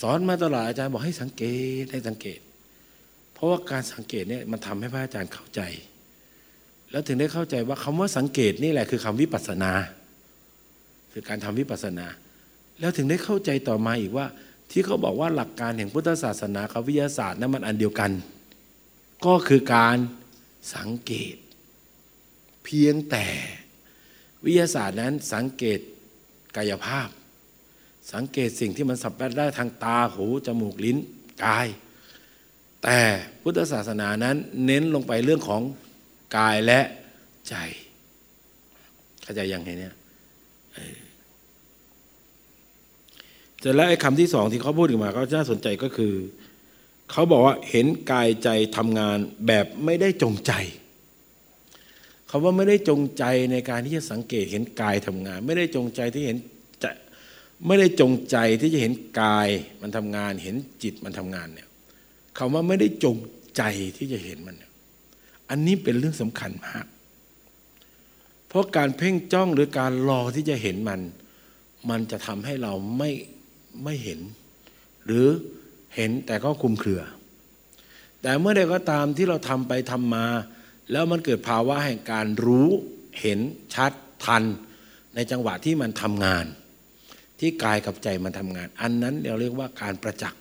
สอนมาตลอดอาจารย์บอกให้สังเกตให้สังเกต เพราะว่าการสังเกตเนี่ยมันทำให้พระอาจารย์เข้าใจ แล้วถึงได้เข้าใจว่าคำว่าสังเกตนี่แหละคือคำวิปัสสนา คือการทำวิปัสสนา แล้วถึงได้เข้าใจต่อมาอีกว่า ที่เขาบอกว่าหลักการแห่งพุทธศาสนากับวิทยาศาสตร์นั้นมันอันเดียวกัน ก็คือการสังเกต เพียงแต่วิทยาศาสตร์นั้นสังเกตกายภาพ สังเกตสิ่งที่มันสัมผัสได้ทางตาหูจมูกลิ้นกาย แต่พุทธศาสนานั้นเน้นลงไปเรื่องของกายและใจเข้าใจยังไงเนี่ยแต่แล้วไอ้คำที่สองที่เขาพูดถึงมาก็น่าสนใจก็คือ เขาบอกว่าเห็นกายใจทำงานแบบไม่ได้จงใจคาว่าไม่ได้จงใจในการที่จะสังเกตเห็นกายทำงาน ไม่ได้จงใจที่เห็นจะไม่ได้จงใจที่จะเห็นกายมันทำงาน เห็นจิตมันทำงานเนี่ยคาว่าไม่ได้จงใจที่จะเห็นมัน อันนี้เป็นเรื่องสำคัญมาก เพราะการเพ่งจ้องหรือการรอที่จะเห็นมัน มันจะทำให้เราไม่ไม่เห็น หรือ เห็นแต่ก็คุมเครือ แต่เมื่อใดก็ตามที่เราทำไปทำมา แล้วมันเกิดภาวะแห่งการรู้เห็นชัดทัน ในจังหวะที่มันทำงาน ที่กายกับใจมันทำงาน อันนั้นเราเรียกว่าการประจักษ์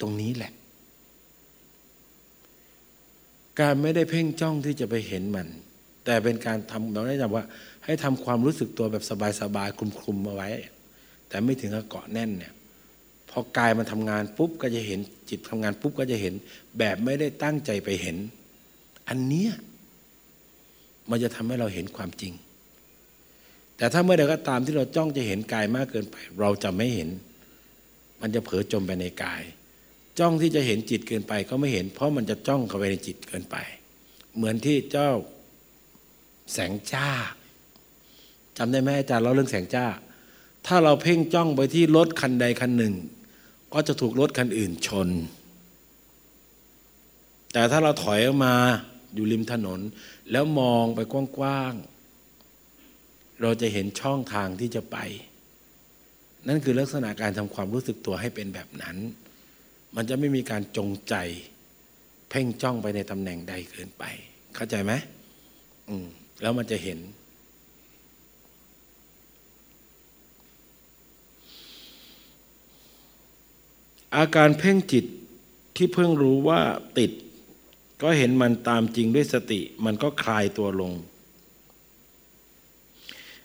ตรงนี้แหละ การไม่ได้เพ่งจ้องที่จะไปเห็นมัน แต่เป็นการทำเราได้จำว่า ให้ทำความรู้สึกตัวแบบสบายๆคลุมๆมาไว้ แต่ไม่ถึงกับเกาะแน่นเนี่ย พอกายมันทำงานปุ๊บก็จะเห็นจิตทำงานปุ๊บก็จะเห็น แบบไม่ได้ตั้งใจไปเห็น อันเนี้ยมันจะทำให้เราเห็นความจริง แต่ถ้าเมื่อใดก็ตามที่เราจ้องจะเห็นกายมากเกินไป เราจะไม่เห็น มันจะเผลอจมไปในกาย จ้องที่จะเห็นจิตเกินไปก็ไม่เห็น เพราะมันจะจ้องเข้าไปในจิตเกินไป เหมือนที่เจ้าแสงจ้าจำได้ไหมอาจารย์เราเรื่องแสงจ้า ถ้าเราเพ่งจ้องไปที่รถคันใดคันหนึ่ง ก็จะถูกรถคันอื่นชน แต่ถ้าเราถอยออกมาอยู่ริมถนน แล้วมองไปกว้างๆ เราจะเห็นช่องทางที่จะไป นั่นคือลักษณะการทำความรู้สึกตัวให้เป็นแบบนั้น มันจะไม่มีการจงใจ เพ่งจ้องไปในตำแหน่งใดเกินไป เข้าใจไหมมแล้วมันจะเห็น อาการเพ่งจิตที่เพิ่งรู้ว่าติด ก็เห็นมันตามจริงด้วยสติ มันก็คลายตัวลง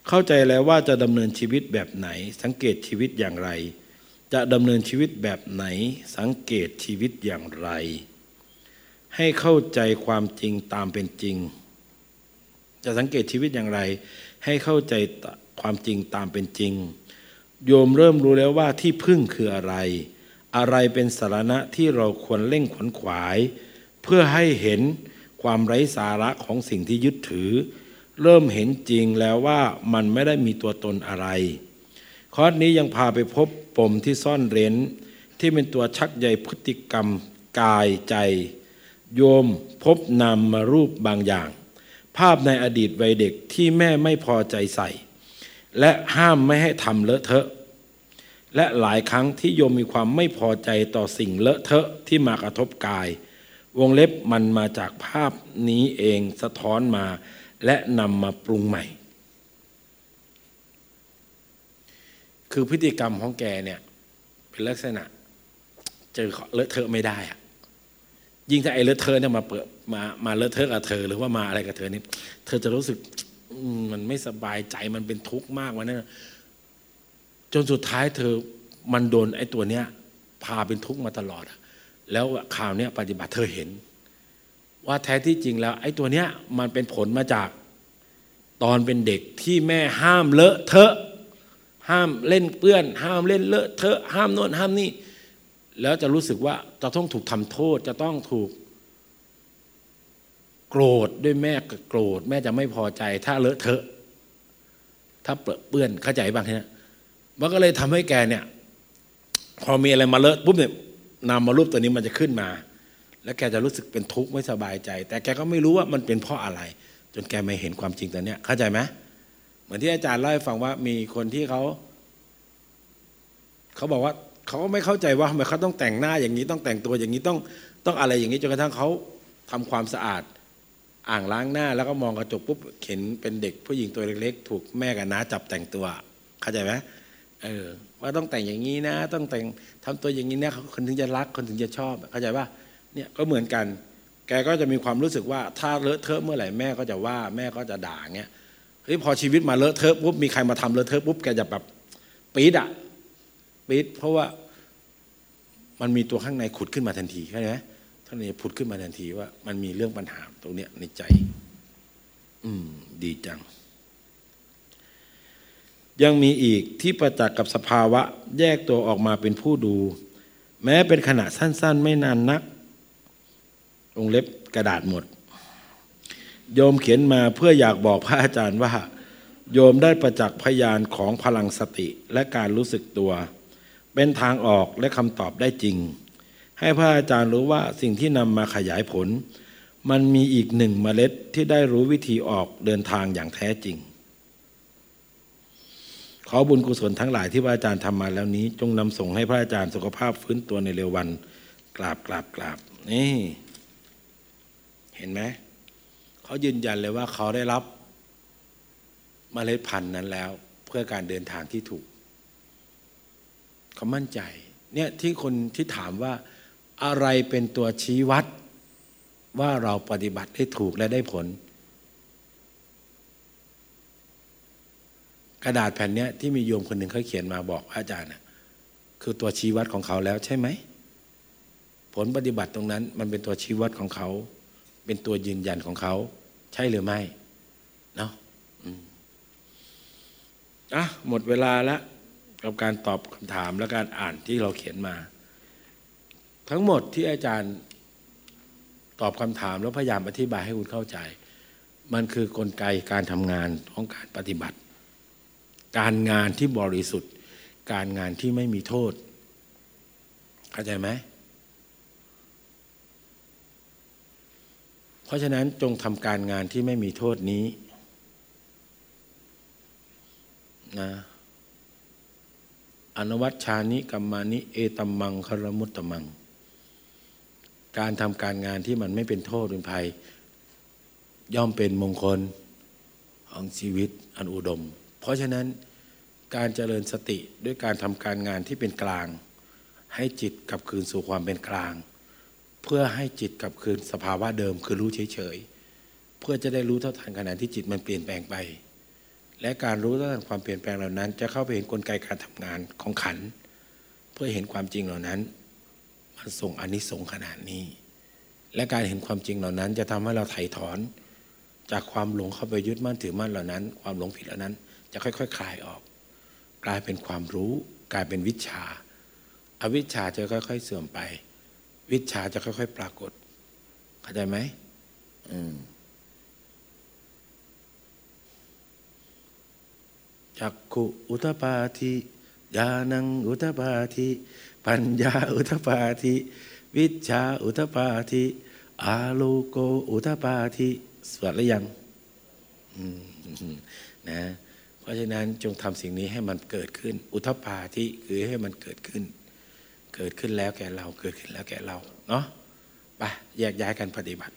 เข้าใจแล้วว่าจะดำเนินชีวิตแบบไหน สังเกตชีวิตอย่างไร จะดำเนินชีวิตแบบไหน สังเกตชีวิตอย่างไร ให้เข้าใจความจริงตามเป็นจริง จะสังเกตชีวิตอย่างไร ให้เข้าใจความจริงตามเป็นจริง โยมเริ่มรู้แล้วว่าที่พึ่งคืออะไร อะไรเป็นสาระที่เราควรเร่งขวนขวาย เพื่อให้เห็นความไร้สาระของสิ่งที่ยึดถือ เริ่มเห็นจริงแล้วว่ามันไม่ได้มีตัวตนอะไร คอร์สนี้ยังพาไปพบปมที่ซ่อนเร้น ที่เป็นตัวชักใยพฤติกรรม กายใจ โยมพบนามมารูปบางอย่าง ภาพในอดีตวัยเด็กที่แม่ไม่พอใจใส่ และห้ามไม่ให้ทำเลอะเทอะ และหลายครั้งที่โยมมีความไม่พอใจต่อสิ่งเลอะเทอะที่มากระทบกาย วงเล็บมันมาจากภาพนี้เองสะท้อนมา และนำมาปรุงใหม่ คือพฤติกรรมของแกเนี่ยเป็นลักษณะเจอเลอะเทอะไม่ได้อะยิ่งถ้าไอ้เลอะเทอะเนี่ยมาเปิดมามาเลอะเทอะกับเธอ หรือว่ามาอะไรกับเธอนี่เธอจะรู้สึกมันไม่สบายใจมันเป็นทุกข์มากวันนั้น จนสุดท้ายเธอมันโดนไอ้ตัวเนี้ย พาเป็นทุกข์มาตลอด แล้วข่าวเนี้ยปฏิบัติเธอเห็น ว่าแท้ที่จริงแล้ว ไอ้ตัวเนี้ยมันเป็นผลมาจากตอนเป็นเด็กที่แม่ห้ามเลอะเทอะ ห้ามเล่นเปื้อน ห้ามเล่นเลอะเทอะห้ามโน่นห้ามนี่ แล้วจะรู้สึกว่าจะต้องถูกทำโทษ จะต้องถูก โกรธด้วยแม่โกรธ แม่จะไม่พอใจ ถ้าเลอะเทอะ ถ้าเปื้อนเข้าใจบ้างเนี่ย มันก็เลยทำให้แกเนี่ย พอมีอะไรมาเลอะปุ๊บเนี่ยนามมารูปตัวนี้มันจะขึ้นมา แล้วแกจะรู้สึกเป็นทุกข์ไม่สบายใจ แต่แกก็ไม่รู้ว่ามันเป็นเพราะอะไร จนแกไม่เห็นความจริงตัวเนี้ยเข้าใจไหมเหมือนที่อาจารย์เล่าให้ฟังว่ามีคนที่เขาเขาบอกว่าเขาก็ไม่เข้าใจว่าทำไมเขาต้องแต่งหน้าอย่างนี้ต้องแต่งตัวอย่างนี้ต้องต้องอะไรอย่างนี้จนกระทั่งเขาทำความสะอาด อ่างล้างหน้า แล้วก็มองกระจกปุ๊บเห็นเป็นเด็กผู้หญิงตัวเล็กๆ ถูกแม่กับน้าจับแต่งตัว เข้าใจไหม เออว่าต้องแต่งอย่างนี้นะ ต้องแต่งทำตัวอย่างนี้นะคนถึงจะรักคนถึงจะชอบเข้าใจป่ะเนี่ยก็เหมือนกัน แกก็จะมีความรู้สึกว่าถ้าเลอะเทอะเมื่อไหร่แม่ก็จะว่าแม่ก็จะด่าเงี้ยเฮ้ยพอชีวิตมาเลอะเทอะปุ๊บมีใครมาทำเลอะเทอะปุ๊บแกจะแบบปี๊ดอะปี๊ดเพราะว่ามันมีตัวข้างในขุดขึ้นมาทันทีเข้าใจไหมท่านนี้ผุดขึ้นมาทันทีว่า มันมีเรื่องปัญหาตรงเนี้ยในใจ อืม ดีจัง ยังมีอีกที่ประจักษ์กับสภาวะแยกตัวออกมาเป็นผู้ดู แม้เป็นขณะสั้นๆ ไม่นานนักวงเล็บกระดาษหมด โยมเขียนมาเพื่ออยากบอกพระอาจารย์ว่า โยมได้ประจักษ์พยานของพลังสติและการรู้สึกตัว เป็นทางออกและคำตอบได้จริง ให้พระอาจารย์รู้ว่าสิ่งที่นำมาขยายผล มันมีอีกหนึ่งเมล็ดที่ได้รู้วิธีออกเดินทางอย่างแท้จริง ขอบุญกุศลทั้งหลายที่พระอาจารย์ทำมาแล้วนี้ จงนำส่งให้พระอาจารย์สุขภาพฟื้นตัวในเร็ววันกราบกราบกราบนี่เห็นไหมเขายืนยันเลยว่าเขาได้รับเมล็ดพันธุ์นั้นแล้ว เพื่อการเดินทางที่ถูกเขามั่นใจ เนี่ยที่คนที่ถามว่าอะไรเป็นตัวชี้วัด ว่าเราปฏิบัติได้ถูกและได้ผล ระดาษแผ่นนี้ที่มีโยมคนหนึ่งเขาเขียนมาบอกอาจารย์นะคือตัวชี้วัดของเขาแล้วใช่ไหม ผลปฏิบัติตรงนั้น มันเป็นตัวชี้วัดของเขา เป็นตัวยืนยันของเขา ใช่หรือไม่เนาะอะหมดเวลาล้วกับการตอบคำถามและการอ่านที่เราเขียนมา ทั้งหมดที่อาจารย์ตอบคำถามแล้วพยายามอธิบายให้คุณเข้าใจ มันคือกลไกการทำงานของการปฏิบัติ การงานที่บริสุทธิ์ การงานที่ไม่มีโทษ เข้าใจไหมเพราะฉะนั้นจงทำการงานที่ไม่มีโทษนี้นะอนวัตชานิกัมมานิเอตัมมังคารมุตตมัง การทำการงานที่มันไม่เป็นโทษเป็นภัย ย่อมเป็นมงคลของชีวิตอันอุดม เพราะฉะนั้น การเจริญสติด้วยการทำการงานที่เป็นกลาง ให้จิตกลับคืนสู่ความเป็นกลาง เพื่อให้จิตกลับคืนสภาวะเดิมคือรู้เฉยๆเพื่อจะได้รู้เท่าทันขณะที่จิตมันเปลี่ยนแปลงไป และการรู้เท่าทันความเปลี่ยนแปลงเหล่านั้น จะเข้าไปเห็นกลไกการทำงานของขัน เพื่อเห็นความจริงเหล่านั้น มันส่งอนิสงส์ขนาดนี้ และการเห็นความจริงเหล่านั้น จะทำให้เราไถ่ถอน จากความหลงเข้าไปยึดมั่นถือมั่นเหล่านั้น ความหลงผิดเหล่านั้น จะค่อยๆคลายออก กลายเป็นความรู้ กลายเป็นวิชาอวิชชาจะค่อย ๆ เสื่อมไป วิชาจะค่อย ๆ ปรากฏเข้าใจไหมอืมจักขุอุตปาทิญาณังอุตปาทิปัญญาอุตปาทิวิชาอุตปาทิอาโลโกอุตปาทิสวดหรือยังนะ ราะฉะนั้นจงทำสิ่งนี้ให้มันเกิดขึ้น อุทปาทิคือให้มันเกิดขึ้น เกิดขึ้นแล้วแก่เราเกิดขึ้นแล้วแก่เราเนาะไปแยกย้ายกันปฏิบัติ